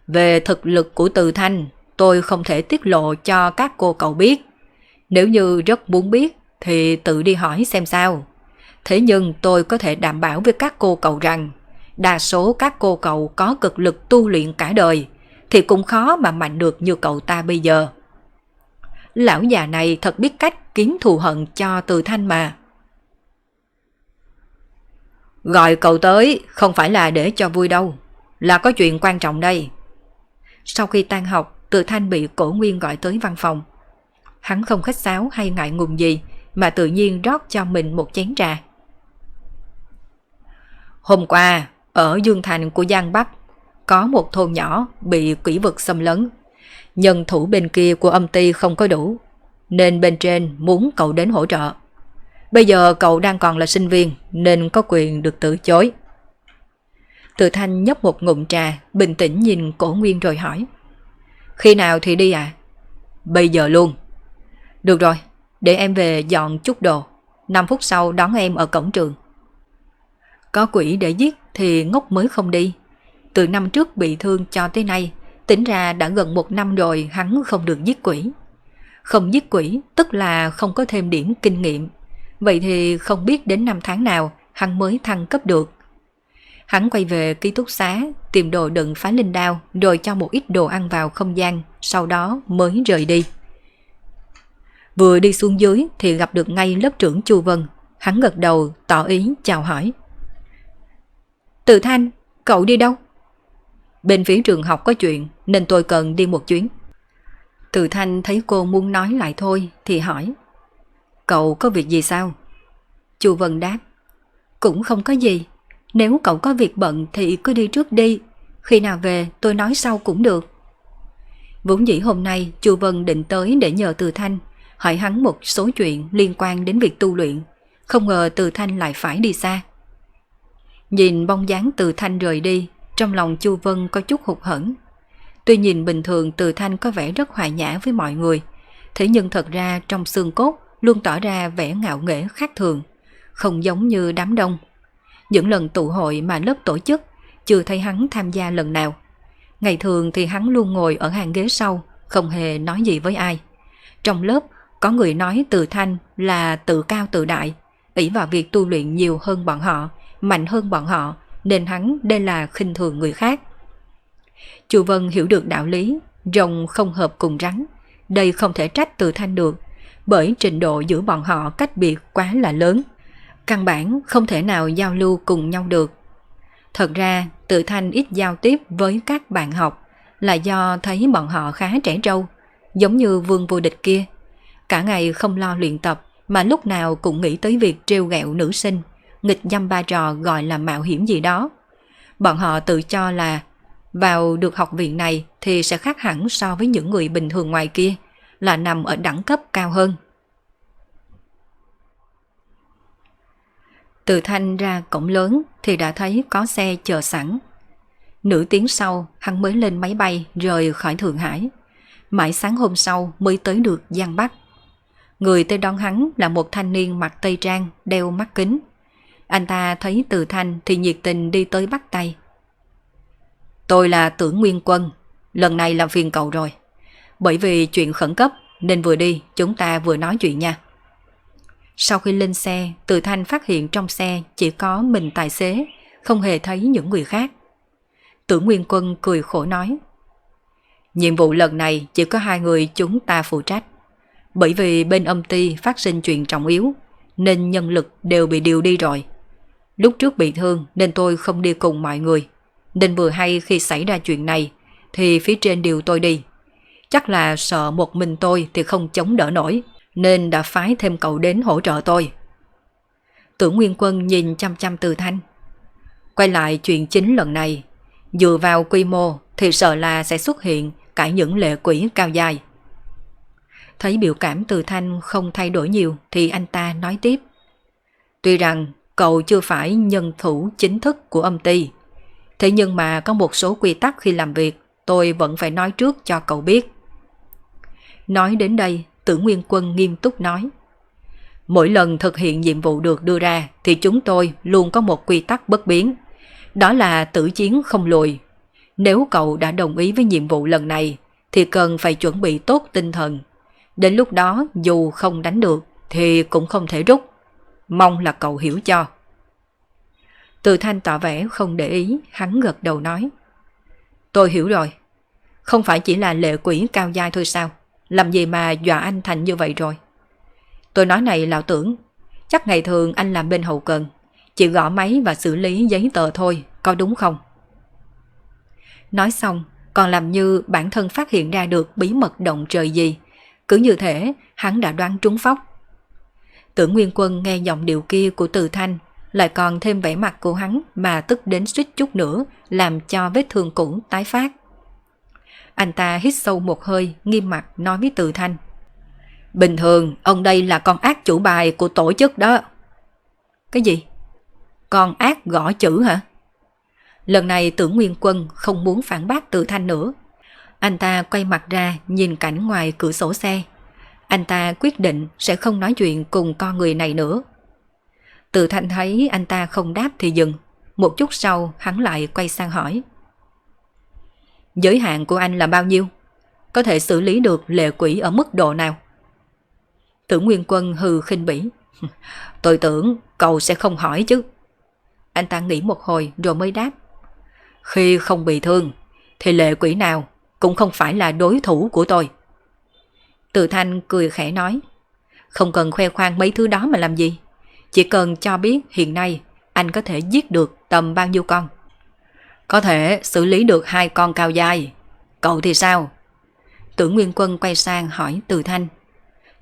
Về thực lực của Từ Thanh, tôi không thể tiết lộ cho các cô cậu biết. Nếu như rất muốn biết thì tự đi hỏi xem sao. Thế nhưng tôi có thể đảm bảo với các cô cậu rằng đa số các cô cậu có cực lực tu luyện cả đời thì cũng khó mà mạnh được như cậu ta bây giờ. Lão già này thật biết cách kiếm thù hận cho Từ Thanh mà. Gọi cậu tới không phải là để cho vui đâu, là có chuyện quan trọng đây. Sau khi tan học, Từ Thanh bị cổ nguyên gọi tới văn phòng. Hắn không khách sáo hay ngại ngùng gì, mà tự nhiên rót cho mình một chén trà. Hôm qua, ở Dương Thành của Giang Bắc, có một thôn nhỏ bị quỷ vực xâm lấn. Nhân thủ bên kia của âm ty không có đủ, nên bên trên muốn cậu đến hỗ trợ. Bây giờ cậu đang còn là sinh viên nên có quyền được từ chối. Từ thanh nhấp một ngụm trà, bình tĩnh nhìn cổ nguyên rồi hỏi. Khi nào thì đi à? Bây giờ luôn. Được rồi, để em về dọn chút đồ. 5 phút sau đón em ở cổng trường. Có quỷ để giết thì ngốc mới không đi. Từ năm trước bị thương cho tới nay, tính ra đã gần một năm rồi hắn không được giết quỷ. Không giết quỷ tức là không có thêm điểm kinh nghiệm Vậy thì không biết đến năm tháng nào hắn mới thăng cấp được. Hắn quay về ký túc xá, tìm đồ đựng phá linh đao rồi cho một ít đồ ăn vào không gian, sau đó mới rời đi. Vừa đi xuống dưới thì gặp được ngay lớp trưởng Chu Vân. Hắn gật đầu tỏ ý chào hỏi. Từ Thanh, cậu đi đâu? Bên phía trường học có chuyện nên tôi cần đi một chuyến. Từ Thanh thấy cô muốn nói lại thôi thì hỏi. Cậu có việc gì sao? Chu Vân đáp. Cũng không có gì. Nếu cậu có việc bận thì cứ đi trước đi. Khi nào về tôi nói sau cũng được. Vốn dĩ hôm nay Chu Vân định tới để nhờ Từ Thanh hỏi hắn một số chuyện liên quan đến việc tu luyện. Không ngờ Từ Thanh lại phải đi xa. Nhìn bóng dáng Từ Thanh rời đi, trong lòng Chu Vân có chút hụt hẫng. Tuy nhìn bình thường Từ Thanh có vẻ rất hòa nhã với mọi người, thế nhưng thật ra trong xương cốt luôn tỏ ra vẻ ngạo nghễ khác thường, không giống như đám đông. Những lần tụ hội mà lớp tổ chức, chưa thấy hắn tham gia lần nào. Ngày thường thì hắn luôn ngồi ở hàng ghế sau, không hề nói gì với ai. Trong lớp, có người nói từ thanh là tự cao tự đại, ỷ vào việc tu luyện nhiều hơn bọn họ, mạnh hơn bọn họ, nên hắn đây là khinh thường người khác. Chu Vân hiểu được đạo lý, rồng không hợp cùng rắn, đây không thể trách từ thanh được, bởi trình độ giữa bọn họ cách biệt quá là lớn. Căn bản không thể nào giao lưu cùng nhau được. Thật ra, tự thanh ít giao tiếp với các bạn học là do thấy bọn họ khá trẻ trâu, giống như vương vô địch kia. Cả ngày không lo luyện tập mà lúc nào cũng nghĩ tới việc trêu ghẹo nữ sinh, nghịch dăm ba trò gọi là mạo hiểm gì đó. Bọn họ tự cho là vào được học viện này thì sẽ khác hẳn so với những người bình thường ngoài kia, là nằm ở đẳng cấp cao hơn. Từ thanh ra cổng lớn thì đã thấy có xe chờ sẵn. Nửa tiếng sau, hắn mới lên máy bay rời khỏi Thượng Hải. Mãi sáng hôm sau mới tới được Giang Bắc. Người tới đón hắn là một thanh niên mặc tây trang, đeo mắt kính. Anh ta thấy từ thanh thì nhiệt tình đi tới bắt tay. Tôi là tưởng Nguyên Quân, lần này làm phiền cậu rồi. Bởi vì chuyện khẩn cấp nên vừa đi chúng ta vừa nói chuyện nha. Sau khi lên xe, Từ Thanh phát hiện trong xe chỉ có mình tài xế, không hề thấy những người khác. Tưởng Nguyên Quân cười khổ nói. Nhiệm vụ lần này chỉ có hai người chúng ta phụ trách. Bởi vì bên âm ty phát sinh chuyện trọng yếu, nên nhân lực đều bị điều đi rồi. Lúc trước bị thương nên tôi không đi cùng mọi người. Nên vừa hay khi xảy ra chuyện này thì phía trên điều tôi đi. Chắc là sợ một mình tôi thì không chống đỡ nổi nên đã phái thêm cậu đến hỗ trợ tôi. Tưởng Nguyên Quân nhìn chăm chăm từ thanh. Quay lại chuyện chính lần này, dựa vào quy mô thì sợ là sẽ xuất hiện cả những lệ quỷ cao dài. Thấy biểu cảm từ thanh không thay đổi nhiều thì anh ta nói tiếp. Tuy rằng cậu chưa phải nhân thủ chính thức của âm ty, thế nhưng mà có một số quy tắc khi làm việc tôi vẫn phải nói trước cho cậu biết. Nói đến đây, tử Nguyên Quân nghiêm túc nói. Mỗi lần thực hiện nhiệm vụ được đưa ra thì chúng tôi luôn có một quy tắc bất biến. Đó là tử chiến không lùi. Nếu cậu đã đồng ý với nhiệm vụ lần này thì cần phải chuẩn bị tốt tinh thần. Đến lúc đó dù không đánh được thì cũng không thể rút. Mong là cậu hiểu cho. Từ thanh tỏ vẻ không để ý, hắn gật đầu nói. Tôi hiểu rồi. Không phải chỉ là lệ quỷ cao dai thôi sao? Làm gì mà dọa anh thành như vậy rồi? Tôi nói này lão tưởng, chắc ngày thường anh làm bên hậu cần, chỉ gõ máy và xử lý giấy tờ thôi, có đúng không? Nói xong, còn làm như bản thân phát hiện ra được bí mật động trời gì. Cứ như thế, hắn đã đoán trúng phóc. Tưởng Nguyên Quân nghe giọng điệu kia của Từ Thanh, lại còn thêm vẻ mặt của hắn mà tức đến suýt chút nữa, làm cho vết thương cũ tái phát. Anh ta hít sâu một hơi, nghiêm mặt nói với Từ Thanh. Bình thường, ông đây là con ác chủ bài của tổ chức đó. Cái gì? Con ác gõ chữ hả? Lần này tưởng Nguyên Quân không muốn phản bác Từ Thanh nữa. Anh ta quay mặt ra nhìn cảnh ngoài cửa sổ xe. Anh ta quyết định sẽ không nói chuyện cùng con người này nữa. Từ Thanh thấy anh ta không đáp thì dừng. Một chút sau hắn lại quay sang hỏi. Giới hạn của anh là bao nhiêu? Có thể xử lý được lệ quỷ ở mức độ nào? Tưởng Nguyên Quân hừ khinh bỉ. Tôi tưởng cậu sẽ không hỏi chứ. Anh ta nghĩ một hồi rồi mới đáp. Khi không bị thương, thì lệ quỷ nào cũng không phải là đối thủ của tôi. Từ Thanh cười khẽ nói. Không cần khoe khoang mấy thứ đó mà làm gì. Chỉ cần cho biết hiện nay anh có thể giết được tầm bao nhiêu con. Có thể xử lý được hai con cao dài. Cậu thì sao? Tưởng Nguyên Quân quay sang hỏi Từ Thanh.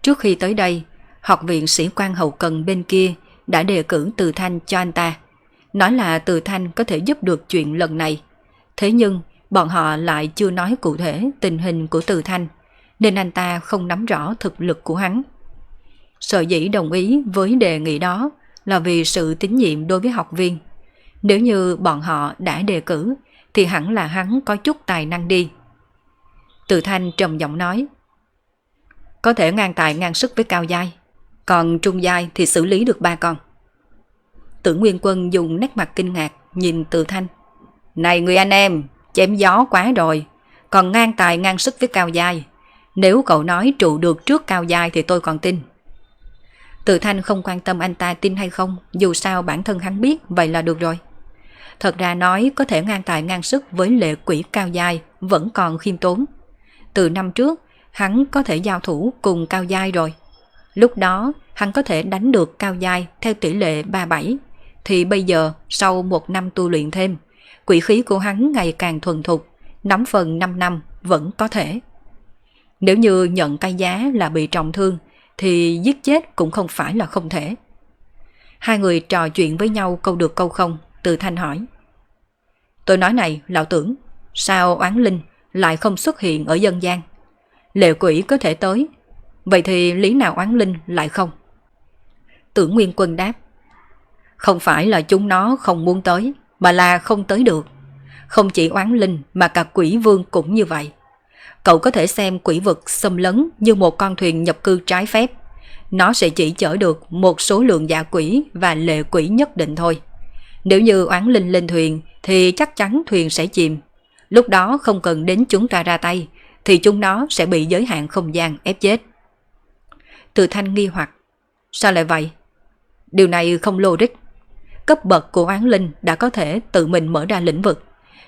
Trước khi tới đây, học viện sĩ quan hậu cần bên kia đã đề cử Từ Thanh cho anh ta. Nói là Từ Thanh có thể giúp được chuyện lần này. Thế nhưng, bọn họ lại chưa nói cụ thể tình hình của Từ Thanh, nên anh ta không nắm rõ thực lực của hắn. Sở dĩ đồng ý với đề nghị đó là vì sự tín nhiệm đối với học viên. Nếu như bọn họ đã đề cử thì hẳn là hắn có chút tài năng đi. Từ thanh trầm giọng nói. Có thể ngang tài ngang sức với cao giai, còn trung giai thì xử lý được ba con. Tử Nguyên Quân dùng nét mặt kinh ngạc nhìn từ thanh. Này người anh em, chém gió quá rồi, còn ngang tài ngang sức với cao giai. Nếu cậu nói trụ được trước cao dài thì tôi còn tin. Từ thanh không quan tâm anh ta tin hay không, dù sao bản thân hắn biết vậy là được rồi. Thật ra nói có thể ngang tài ngang sức với lệ quỷ cao dài vẫn còn khiêm tốn. Từ năm trước, hắn có thể giao thủ cùng cao dài rồi. Lúc đó, hắn có thể đánh được cao dài theo tỷ lệ 37. Thì bây giờ, sau một năm tu luyện thêm, quỷ khí của hắn ngày càng thuần thục, nắm phần 5 năm vẫn có thể. Nếu như nhận cái giá là bị trọng thương, thì giết chết cũng không phải là không thể. Hai người trò chuyện với nhau câu được câu không, từ thanh hỏi. Tôi nói này, lão tưởng, sao oán linh lại không xuất hiện ở dân gian? Lệ quỷ có thể tới, vậy thì lý nào oán linh lại không? Tưởng Nguyên Quân đáp. Không phải là chúng nó không muốn tới, mà là không tới được. Không chỉ oán linh mà cả quỷ vương cũng như vậy. Cậu có thể xem quỷ vực xâm lấn như một con thuyền nhập cư trái phép. Nó sẽ chỉ chở được một số lượng dạ quỷ và lệ quỷ nhất định thôi. Nếu như oán linh lên thuyền thì chắc chắn thuyền sẽ chìm. Lúc đó không cần đến chúng ta ra tay thì chúng nó sẽ bị giới hạn không gian ép chết. Từ thanh nghi hoặc Sao lại vậy? Điều này không logic. Cấp bậc của oán linh đã có thể tự mình mở ra lĩnh vực,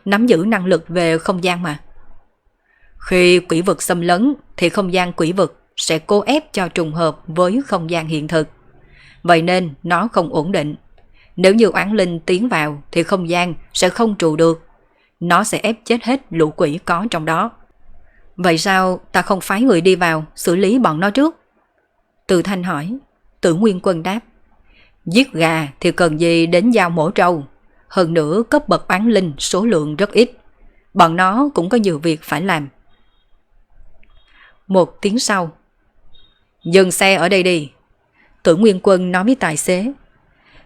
nắm giữ năng lực về không gian mà. Khi quỷ vực xâm lấn, thì không gian quỷ vực sẽ cố ép cho trùng hợp với không gian hiện thực. Vậy nên nó không ổn định. Nếu như oán linh tiến vào, thì không gian sẽ không trụ được. Nó sẽ ép chết hết lũ quỷ có trong đó. Vậy sao ta không phái người đi vào xử lý bọn nó trước? Từ thanh hỏi. Tử Nguyên Quân đáp. Giết gà thì cần gì đến dao mổ trâu. Hơn nữa cấp bậc oán linh số lượng rất ít. Bọn nó cũng có nhiều việc phải làm. Một tiếng sau. Dừng xe ở đây đi. Tử Nguyên Quân nói với tài xế.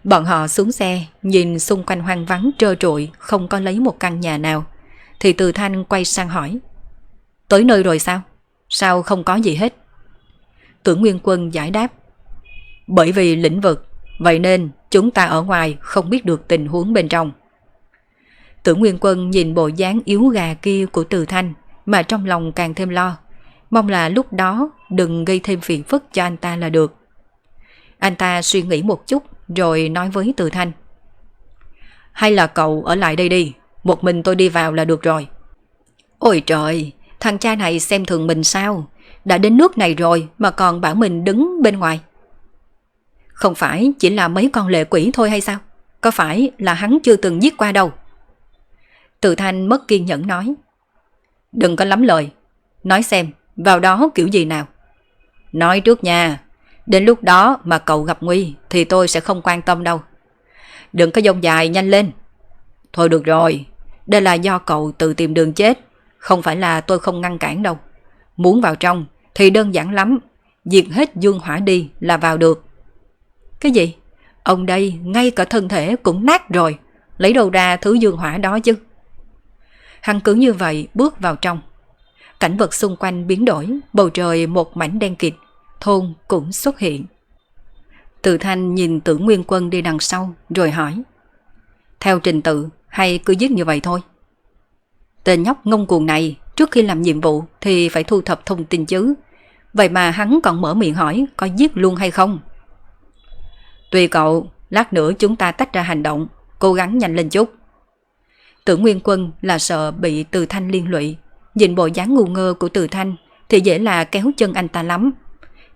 Bọn họ xuống xe, nhìn xung quanh hoang vắng trơ trụi, không có lấy một căn nhà nào. Thì Từ Thanh quay sang hỏi. Tới nơi rồi sao? Sao không có gì hết? Tử Nguyên Quân giải đáp. Bởi vì lĩnh vực, vậy nên chúng ta ở ngoài không biết được tình huống bên trong. Tử Nguyên Quân nhìn bộ dáng yếu gà kia của Từ Thanh mà trong lòng càng thêm lo. Mong là lúc đó đừng gây thêm phiền phức cho anh ta là được. Anh ta suy nghĩ một chút rồi nói với Từ Thanh. Hay là cậu ở lại đây đi, một mình tôi đi vào là được rồi. Ôi trời, thằng cha này xem thường mình sao? Đã đến nước này rồi mà còn bảo mình đứng bên ngoài. Không phải chỉ là mấy con lệ quỷ thôi hay sao? Có phải là hắn chưa từng giết qua đâu? Từ thanh mất kiên nhẫn nói. Đừng có lắm lời. Nói xem, vào đó kiểu gì nào? Nói trước nha. Đến lúc đó mà cậu gặp nguy thì tôi sẽ không quan tâm đâu. Đừng có dông dài nhanh lên. Thôi được rồi, đây là do cậu tự tìm đường chết. Không phải là tôi không ngăn cản đâu. Muốn vào trong thì đơn giản lắm. Diệt hết dương hỏa đi là vào được. Cái gì? Ông đây ngay cả thân thể cũng nát rồi, lấy đâu ra thứ dương hỏa đó chứ? Hắn cứ như vậy bước vào trong. Cảnh vật xung quanh biến đổi, bầu trời một mảnh đen kịt, thôn cũng xuất hiện. Từ thanh nhìn tử nguyên quân đi đằng sau rồi hỏi. Theo trình tự hay cứ giết như vậy thôi? Tên nhóc ngông cuồng này trước khi làm nhiệm vụ thì phải thu thập thông tin chứ. Vậy mà hắn còn mở miệng hỏi có giết luôn hay không? Tùy cậu, lát nữa chúng ta tách ra hành động, cố gắng nhanh lên chút. Tưởng Nguyên Quân là sợ bị Từ Thanh liên lụy, nhìn bộ dáng ngu ngơ của Từ Thanh thì dễ là kéo chân anh ta lắm.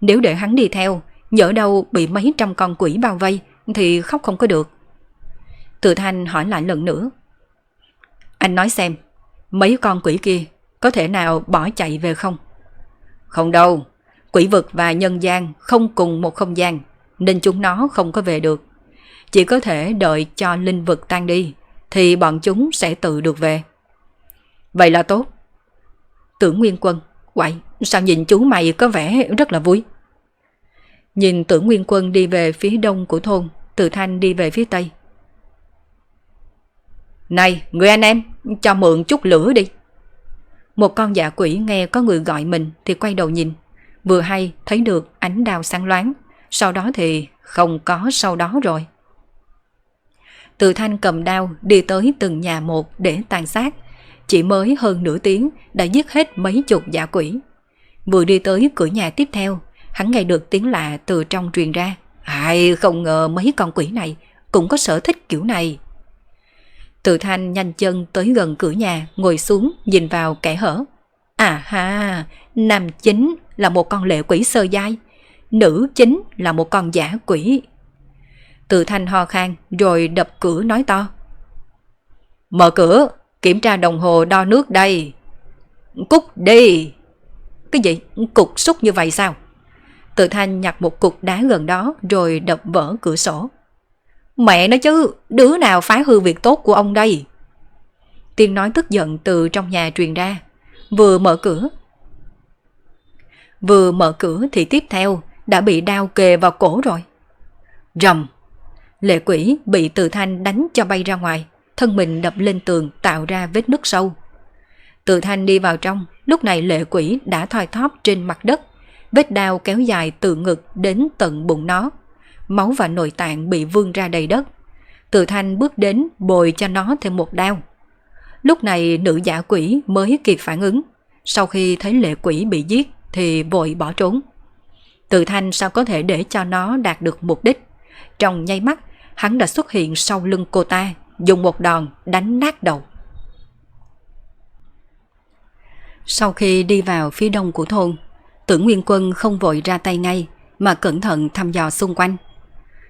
Nếu để hắn đi theo, nhỡ đâu bị mấy trăm con quỷ bao vây thì khóc không có được. Từ Thanh hỏi lại lần nữa. Anh nói xem, mấy con quỷ kia có thể nào bỏ chạy về không? Không đâu, quỷ vực và nhân gian không cùng một không gian nên chúng nó không có về được. Chỉ có thể đợi cho linh vực tan đi, thì bọn chúng sẽ tự được về. Vậy là tốt. Tưởng Nguyên Quân, quậy, sao nhìn chú mày có vẻ rất là vui. Nhìn tưởng Nguyên Quân đi về phía đông của thôn, Từ Thanh đi về phía tây. Này, người anh em, cho mượn chút lửa đi. Một con dạ quỷ nghe có người gọi mình thì quay đầu nhìn. Vừa hay thấy được ánh đào sáng loáng, sau đó thì không có sau đó rồi. Từ thanh cầm đao đi tới từng nhà một để tàn sát. Chỉ mới hơn nửa tiếng đã giết hết mấy chục giả quỷ. Vừa đi tới cửa nhà tiếp theo, hắn nghe được tiếng lạ từ trong truyền ra. Ai không ngờ mấy con quỷ này cũng có sở thích kiểu này. Từ thanh nhanh chân tới gần cửa nhà, ngồi xuống, nhìn vào kẻ hở. À ha, nam chính là một con lệ quỷ sơ dai, nữ chính là một con giả quỷ. Từ thanh ho khan rồi đập cửa nói to. Mở cửa, kiểm tra đồng hồ đo nước đây. Cút đi. Cái gì? Cục xúc như vậy sao? tự thanh nhặt một cục đá gần đó rồi đập vỡ cửa sổ. Mẹ nói chứ, đứa nào phá hư việc tốt của ông đây? Tiên nói tức giận từ trong nhà truyền ra. Vừa mở cửa. Vừa mở cửa thì tiếp theo đã bị đao kề vào cổ rồi. Rầm, Lệ quỷ bị từ thanh đánh cho bay ra ngoài, thân mình đập lên tường tạo ra vết nứt sâu. Từ thanh đi vào trong, lúc này lệ quỷ đã thoi thóp trên mặt đất, vết đao kéo dài từ ngực đến tận bụng nó. Máu và nội tạng bị vương ra đầy đất. Từ thanh bước đến bồi cho nó thêm một đao. Lúc này nữ giả quỷ mới kịp phản ứng. Sau khi thấy lệ quỷ bị giết thì vội bỏ trốn. Từ thanh sao có thể để cho nó đạt được mục đích. Trong nháy mắt, hắn đã xuất hiện sau lưng cô ta, dùng một đòn đánh nát đầu. Sau khi đi vào phía đông của thôn, tưởng Nguyên Quân không vội ra tay ngay, mà cẩn thận thăm dò xung quanh.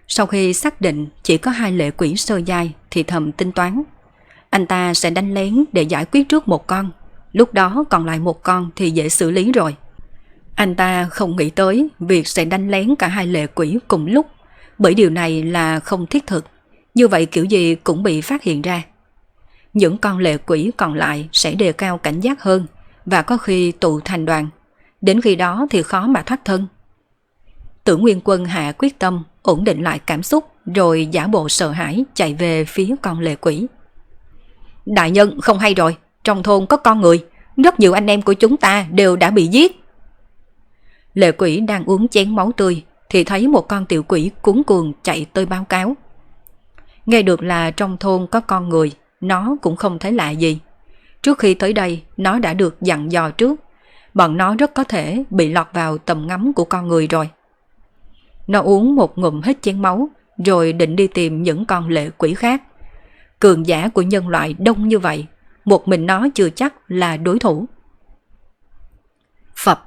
Sau khi xác định chỉ có hai lệ quỷ sơ dai thì thầm tính toán. Anh ta sẽ đánh lén để giải quyết trước một con, lúc đó còn lại một con thì dễ xử lý rồi. Anh ta không nghĩ tới việc sẽ đánh lén cả hai lệ quỷ cùng lúc, bởi điều này là không thiết thực, như vậy kiểu gì cũng bị phát hiện ra. Những con lệ quỷ còn lại sẽ đề cao cảnh giác hơn và có khi tụ thành đoàn. Đến khi đó thì khó mà thoát thân. Tưởng Nguyên Quân hạ quyết tâm ổn định lại cảm xúc rồi giả bộ sợ hãi chạy về phía con lệ quỷ. Đại nhân không hay rồi, trong thôn có con người, rất nhiều anh em của chúng ta đều đã bị giết. Lệ quỷ đang uống chén máu tươi thì thấy một con tiểu quỷ cuốn cuồng chạy tới báo cáo. Nghe được là trong thôn có con người, nó cũng không thấy lạ gì. Trước khi tới đây, nó đã được dặn dò trước. Bọn nó rất có thể bị lọt vào tầm ngắm của con người rồi. Nó uống một ngụm hết chén máu, rồi định đi tìm những con lệ quỷ khác. Cường giả của nhân loại đông như vậy, một mình nó chưa chắc là đối thủ. Phật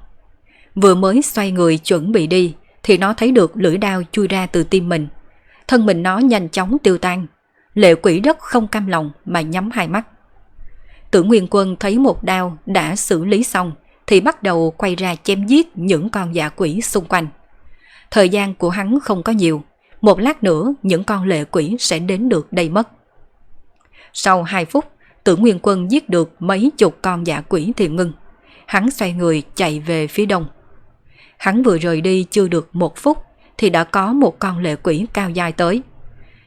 Vừa mới xoay người chuẩn bị đi, thì nó thấy được lưỡi đao chui ra từ tim mình. Thân mình nó nhanh chóng tiêu tan. Lệ quỷ rất không cam lòng mà nhắm hai mắt. Tử Nguyên Quân thấy một đao đã xử lý xong thì bắt đầu quay ra chém giết những con dạ quỷ xung quanh. Thời gian của hắn không có nhiều, một lát nữa những con lệ quỷ sẽ đến được đây mất. Sau 2 phút, Tử Nguyên Quân giết được mấy chục con dạ quỷ thì ngưng. Hắn xoay người chạy về phía đông. Hắn vừa rời đi chưa được một phút thì đã có một con lệ quỷ cao dài tới.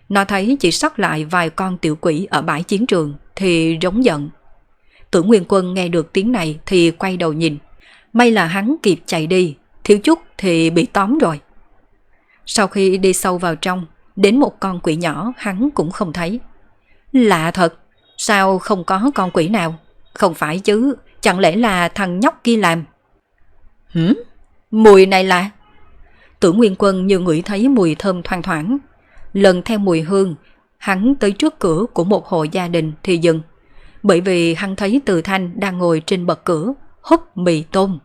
Nó thấy chỉ sót lại vài con tiểu quỷ ở bãi chiến trường thì rống giận. Tưởng Nguyên Quân nghe được tiếng này thì quay đầu nhìn. May là hắn kịp chạy đi, thiếu chút thì bị tóm rồi. Sau khi đi sâu vào trong, đến một con quỷ nhỏ hắn cũng không thấy. Lạ thật, sao không có con quỷ nào? Không phải chứ, chẳng lẽ là thằng nhóc kia làm? Hửm? Mùi này là... Tưởng Nguyên Quân như ngửi thấy mùi thơm thoang thoảng. Lần theo mùi hương, hắn tới trước cửa của một hộ gia đình thì dừng. Bởi vì hắn thấy Từ Thanh đang ngồi trên bậc cửa, húp mì tôm.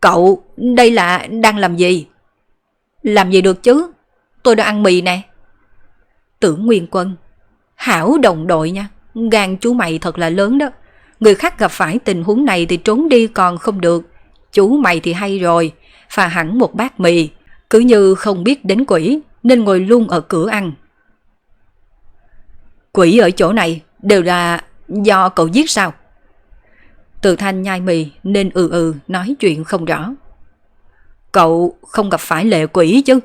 Cậu, đây là đang làm gì? Làm gì được chứ? Tôi đã ăn mì nè. Tưởng Nguyên Quân. Hảo đồng đội nha. Gan chú mày thật là lớn đó. Người khác gặp phải tình huống này thì trốn đi còn không được. Chú mày thì hay rồi. Phà hẳn một bát mì. Cứ như không biết đến quỷ, nên ngồi luôn ở cửa ăn. Quỷ ở chỗ này đều là do cậu giết sao? Từ thanh nhai mì nên ừ ừ nói chuyện không rõ. Cậu không gặp phải lệ quỷ chứ?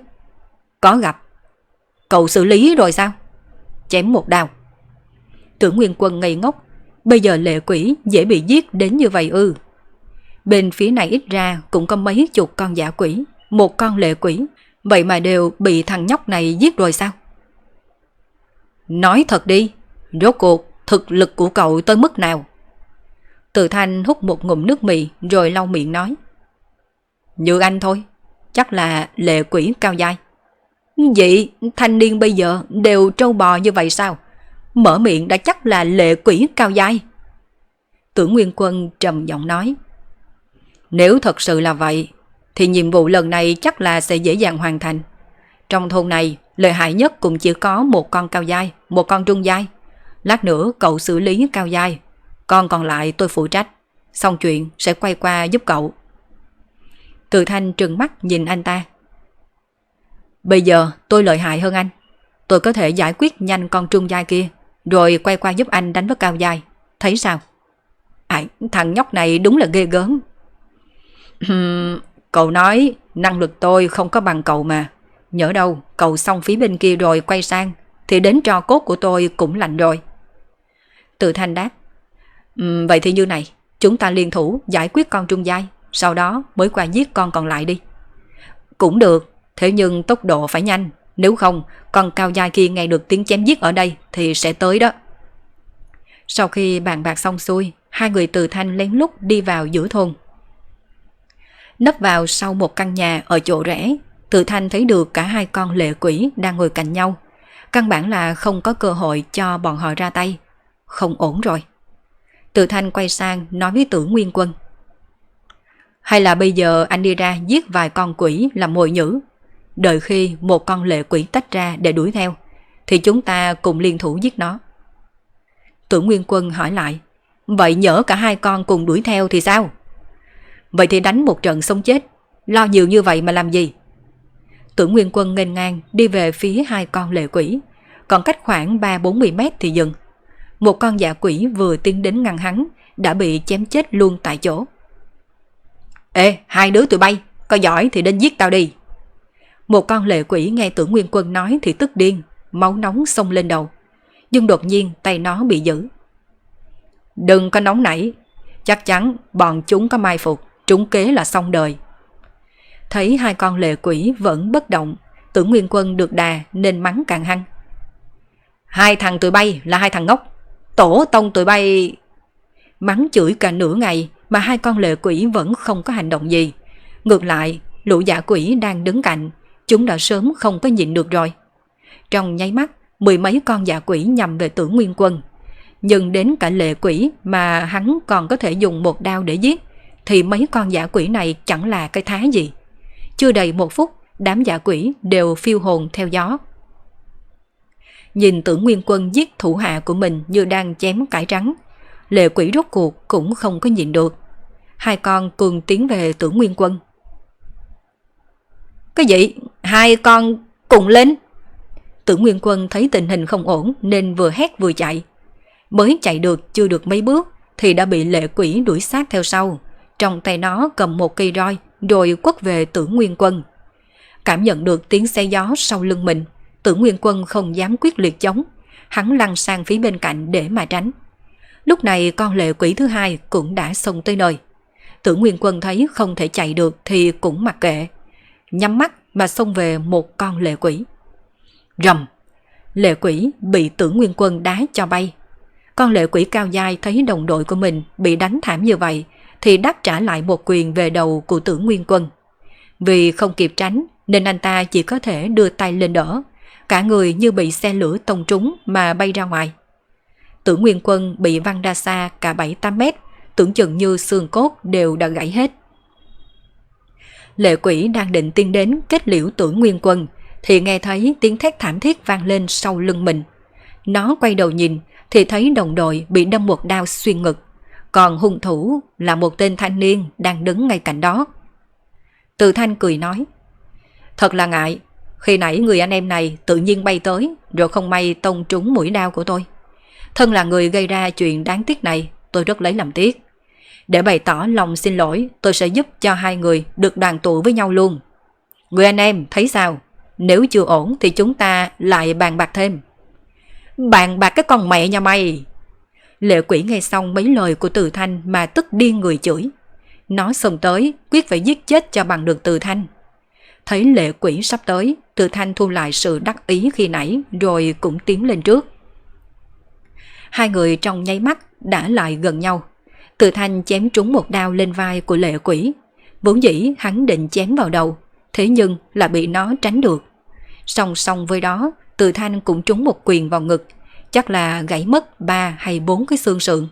Có gặp. Cậu xử lý rồi sao? Chém một đao. Tưởng Nguyên Quân ngây ngốc. Bây giờ lệ quỷ dễ bị giết đến như vậy ư. Bên phía này ít ra cũng có mấy chục con giả quỷ. Một con lệ quỷ. Vậy mà đều bị thằng nhóc này giết rồi sao? Nói thật đi. Rốt cuộc thực lực của cậu tới mức nào? Từ thanh hút một ngụm nước mì rồi lau miệng nói. Như anh thôi, chắc là lệ quỷ cao dai. Vậy thanh niên bây giờ đều trâu bò như vậy sao? Mở miệng đã chắc là lệ quỷ cao dai. Tưởng Nguyên Quân trầm giọng nói. Nếu thật sự là vậy, thì nhiệm vụ lần này chắc là sẽ dễ dàng hoàn thành. Trong thôn này, lợi hại nhất cũng chỉ có một con cao dai, một con trung dai. Lát nữa cậu xử lý cao dai, con còn lại tôi phụ trách. Xong chuyện sẽ quay qua giúp cậu. Từ thanh trừng mắt nhìn anh ta. Bây giờ tôi lợi hại hơn anh. Tôi có thể giải quyết nhanh con trung giai kia, rồi quay qua giúp anh đánh với cao giai. Thấy sao? À, thằng nhóc này đúng là ghê gớm cậu nói năng lực tôi không có bằng cậu mà. nhỡ đâu cầu xong phía bên kia rồi quay sang, thì đến trò cốt của tôi cũng lạnh rồi. Tự thanh đáp, um, vậy thì như này, chúng ta liên thủ giải quyết con trung giai, sau đó mới qua giết con còn lại đi. Cũng được, thế nhưng tốc độ phải nhanh, nếu không con cao giai kia nghe được tiếng chém giết ở đây thì sẽ tới đó. Sau khi bàn bạc xong xuôi, hai người từ thanh lén lút đi vào giữa thôn. Nấp vào sau một căn nhà ở chỗ rẽ, tự thanh thấy được cả hai con lệ quỷ đang ngồi cạnh nhau. Căn bản là không có cơ hội cho bọn họ ra tay. Không ổn rồi. tự thanh quay sang nói với tử nguyên quân. Hay là bây giờ anh đi ra giết vài con quỷ làm mồi nhữ. Đợi khi một con lệ quỷ tách ra để đuổi theo, thì chúng ta cùng liên thủ giết nó. Tưởng Nguyên Quân hỏi lại, vậy nhỡ cả hai con cùng đuổi theo thì sao? Vậy thì đánh một trận sống chết, lo nhiều như vậy mà làm gì? Tưởng Nguyên Quân nghênh ngang đi về phía hai con lệ quỷ, còn cách khoảng 3-40 mét thì dừng. Một con dạ quỷ vừa tiến đến ngăn hắn, đã bị chém chết luôn tại chỗ. Ê, hai đứa tụi bay, có giỏi thì đến giết tao đi. Một con lệ quỷ nghe tưởng Nguyên Quân nói thì tức điên, máu nóng xông lên đầu. Nhưng đột nhiên tay nó bị giữ. Đừng có nóng nảy, chắc chắn bọn chúng có mai phục, trúng kế là xong đời. Thấy hai con lệ quỷ vẫn bất động, tưởng Nguyên Quân được đà nên mắng càng hăng. Hai thằng tụi bay là hai thằng ngốc, tổ tông tụi bay... Mắng chửi cả nửa ngày mà hai con lệ quỷ vẫn không có hành động gì. Ngược lại, lũ giả quỷ đang đứng cạnh, chúng đã sớm không có nhịn được rồi. Trong nháy mắt, mười mấy con giả quỷ nhằm về tưởng nguyên quân. Nhưng đến cả lệ quỷ mà hắn còn có thể dùng một đao để giết, thì mấy con giả quỷ này chẳng là cái thá gì. Chưa đầy một phút, đám giả quỷ đều phiêu hồn theo gió. Nhìn tưởng nguyên quân giết thủ hạ của mình như đang chém cải trắng, lệ quỷ rốt cuộc cũng không có nhịn được. Hai con cùng tiến về tưởng nguyên quân. Cái gì? Hai con cùng lên? Tưởng Nguyên Quân thấy tình hình không ổn nên vừa hét vừa chạy. Mới chạy được chưa được mấy bước thì đã bị lệ quỷ đuổi sát theo sau. Trong tay nó cầm một cây roi rồi quất về tử Nguyên Quân. Cảm nhận được tiếng xe gió sau lưng mình, tử Nguyên Quân không dám quyết liệt chống. Hắn lăn sang phía bên cạnh để mà tránh. Lúc này con lệ quỷ thứ hai cũng đã xông tới nơi. tử Nguyên Quân thấy không thể chạy được thì cũng mặc kệ. Nhắm mắt mà xông về một con lệ quỷ. Rầm! Lệ quỷ bị tử nguyên quân đá cho bay. Con lệ quỷ cao dai thấy đồng đội của mình bị đánh thảm như vậy thì đáp trả lại một quyền về đầu của tưởng nguyên quân. Vì không kịp tránh nên anh ta chỉ có thể đưa tay lên đỡ. Cả người như bị xe lửa tông trúng mà bay ra ngoài. Tưởng nguyên quân bị văng ra xa cả 7-8 mét, tưởng chừng như xương cốt đều đã gãy hết. Lệ quỷ đang định tiến đến kết liễu tưởng nguyên quân, thì nghe thấy tiếng thét thảm thiết vang lên sau lưng mình. Nó quay đầu nhìn thì thấy đồng đội bị đâm một đao xuyên ngực, còn hung thủ là một tên thanh niên đang đứng ngay cạnh đó. Từ thanh cười nói, thật là ngại, khi nãy người anh em này tự nhiên bay tới rồi không may tông trúng mũi đao của tôi. Thân là người gây ra chuyện đáng tiếc này, tôi rất lấy làm tiếc. Để bày tỏ lòng xin lỗi, tôi sẽ giúp cho hai người được đoàn tụ với nhau luôn. Người anh em thấy sao? Nếu chưa ổn thì chúng ta lại bàn bạc thêm. Bàn bạc cái con mẹ nhà mày! Lệ quỷ nghe xong mấy lời của Từ Thanh mà tức điên người chửi. Nó xông tới, quyết phải giết chết cho bằng được Từ Thanh. Thấy lệ quỷ sắp tới, Từ Thanh thu lại sự đắc ý khi nãy rồi cũng tiến lên trước. Hai người trong nháy mắt đã lại gần nhau. Từ thanh chém trúng một đao lên vai của lệ quỷ. Vốn dĩ hắn định chém vào đầu, thế nhưng là bị nó tránh được. Song song với đó, từ thanh cũng trúng một quyền vào ngực, chắc là gãy mất ba hay bốn cái xương sườn.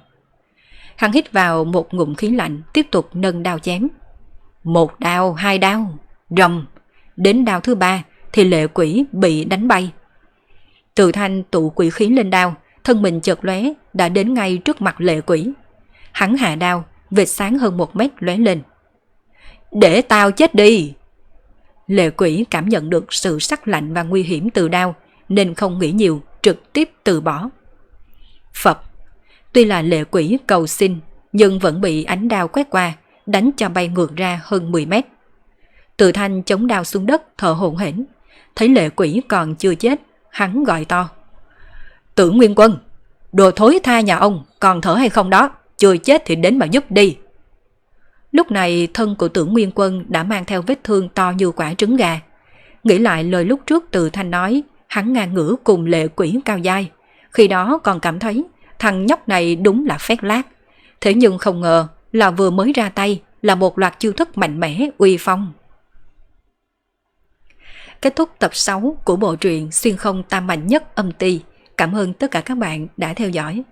Hắn hít vào một ngụm khí lạnh, tiếp tục nâng đao chém. Một đao, hai đao, rầm. Đến đao thứ ba thì lệ quỷ bị đánh bay. Từ thanh tụ quỷ khí lên đao, thân mình chợt lóe đã đến ngay trước mặt lệ quỷ. Hắn hạ đao, vệt sáng hơn một mét lóe lên. Để tao chết đi! Lệ quỷ cảm nhận được sự sắc lạnh và nguy hiểm từ đao, nên không nghĩ nhiều, trực tiếp từ bỏ. Phật Tuy là lệ quỷ cầu xin, nhưng vẫn bị ánh đao quét qua, đánh cho bay ngược ra hơn 10 mét. Từ thanh chống đao xuống đất thở hổn hển. thấy lệ quỷ còn chưa chết, hắn gọi to. Tử Nguyên Quân, đồ thối tha nhà ông còn thở hay không đó, chưa chết thì đến mà giúp đi. Lúc này thân của tưởng Nguyên Quân đã mang theo vết thương to như quả trứng gà. Nghĩ lại lời lúc trước từ thanh nói, hắn ngang ngửa cùng lệ quỷ cao dai. Khi đó còn cảm thấy thằng nhóc này đúng là phét lát. Thế nhưng không ngờ là vừa mới ra tay là một loạt chiêu thức mạnh mẽ, uy phong. Kết thúc tập 6 của bộ truyện Xuyên không tam mạnh nhất âm ti. Cảm ơn tất cả các bạn đã theo dõi.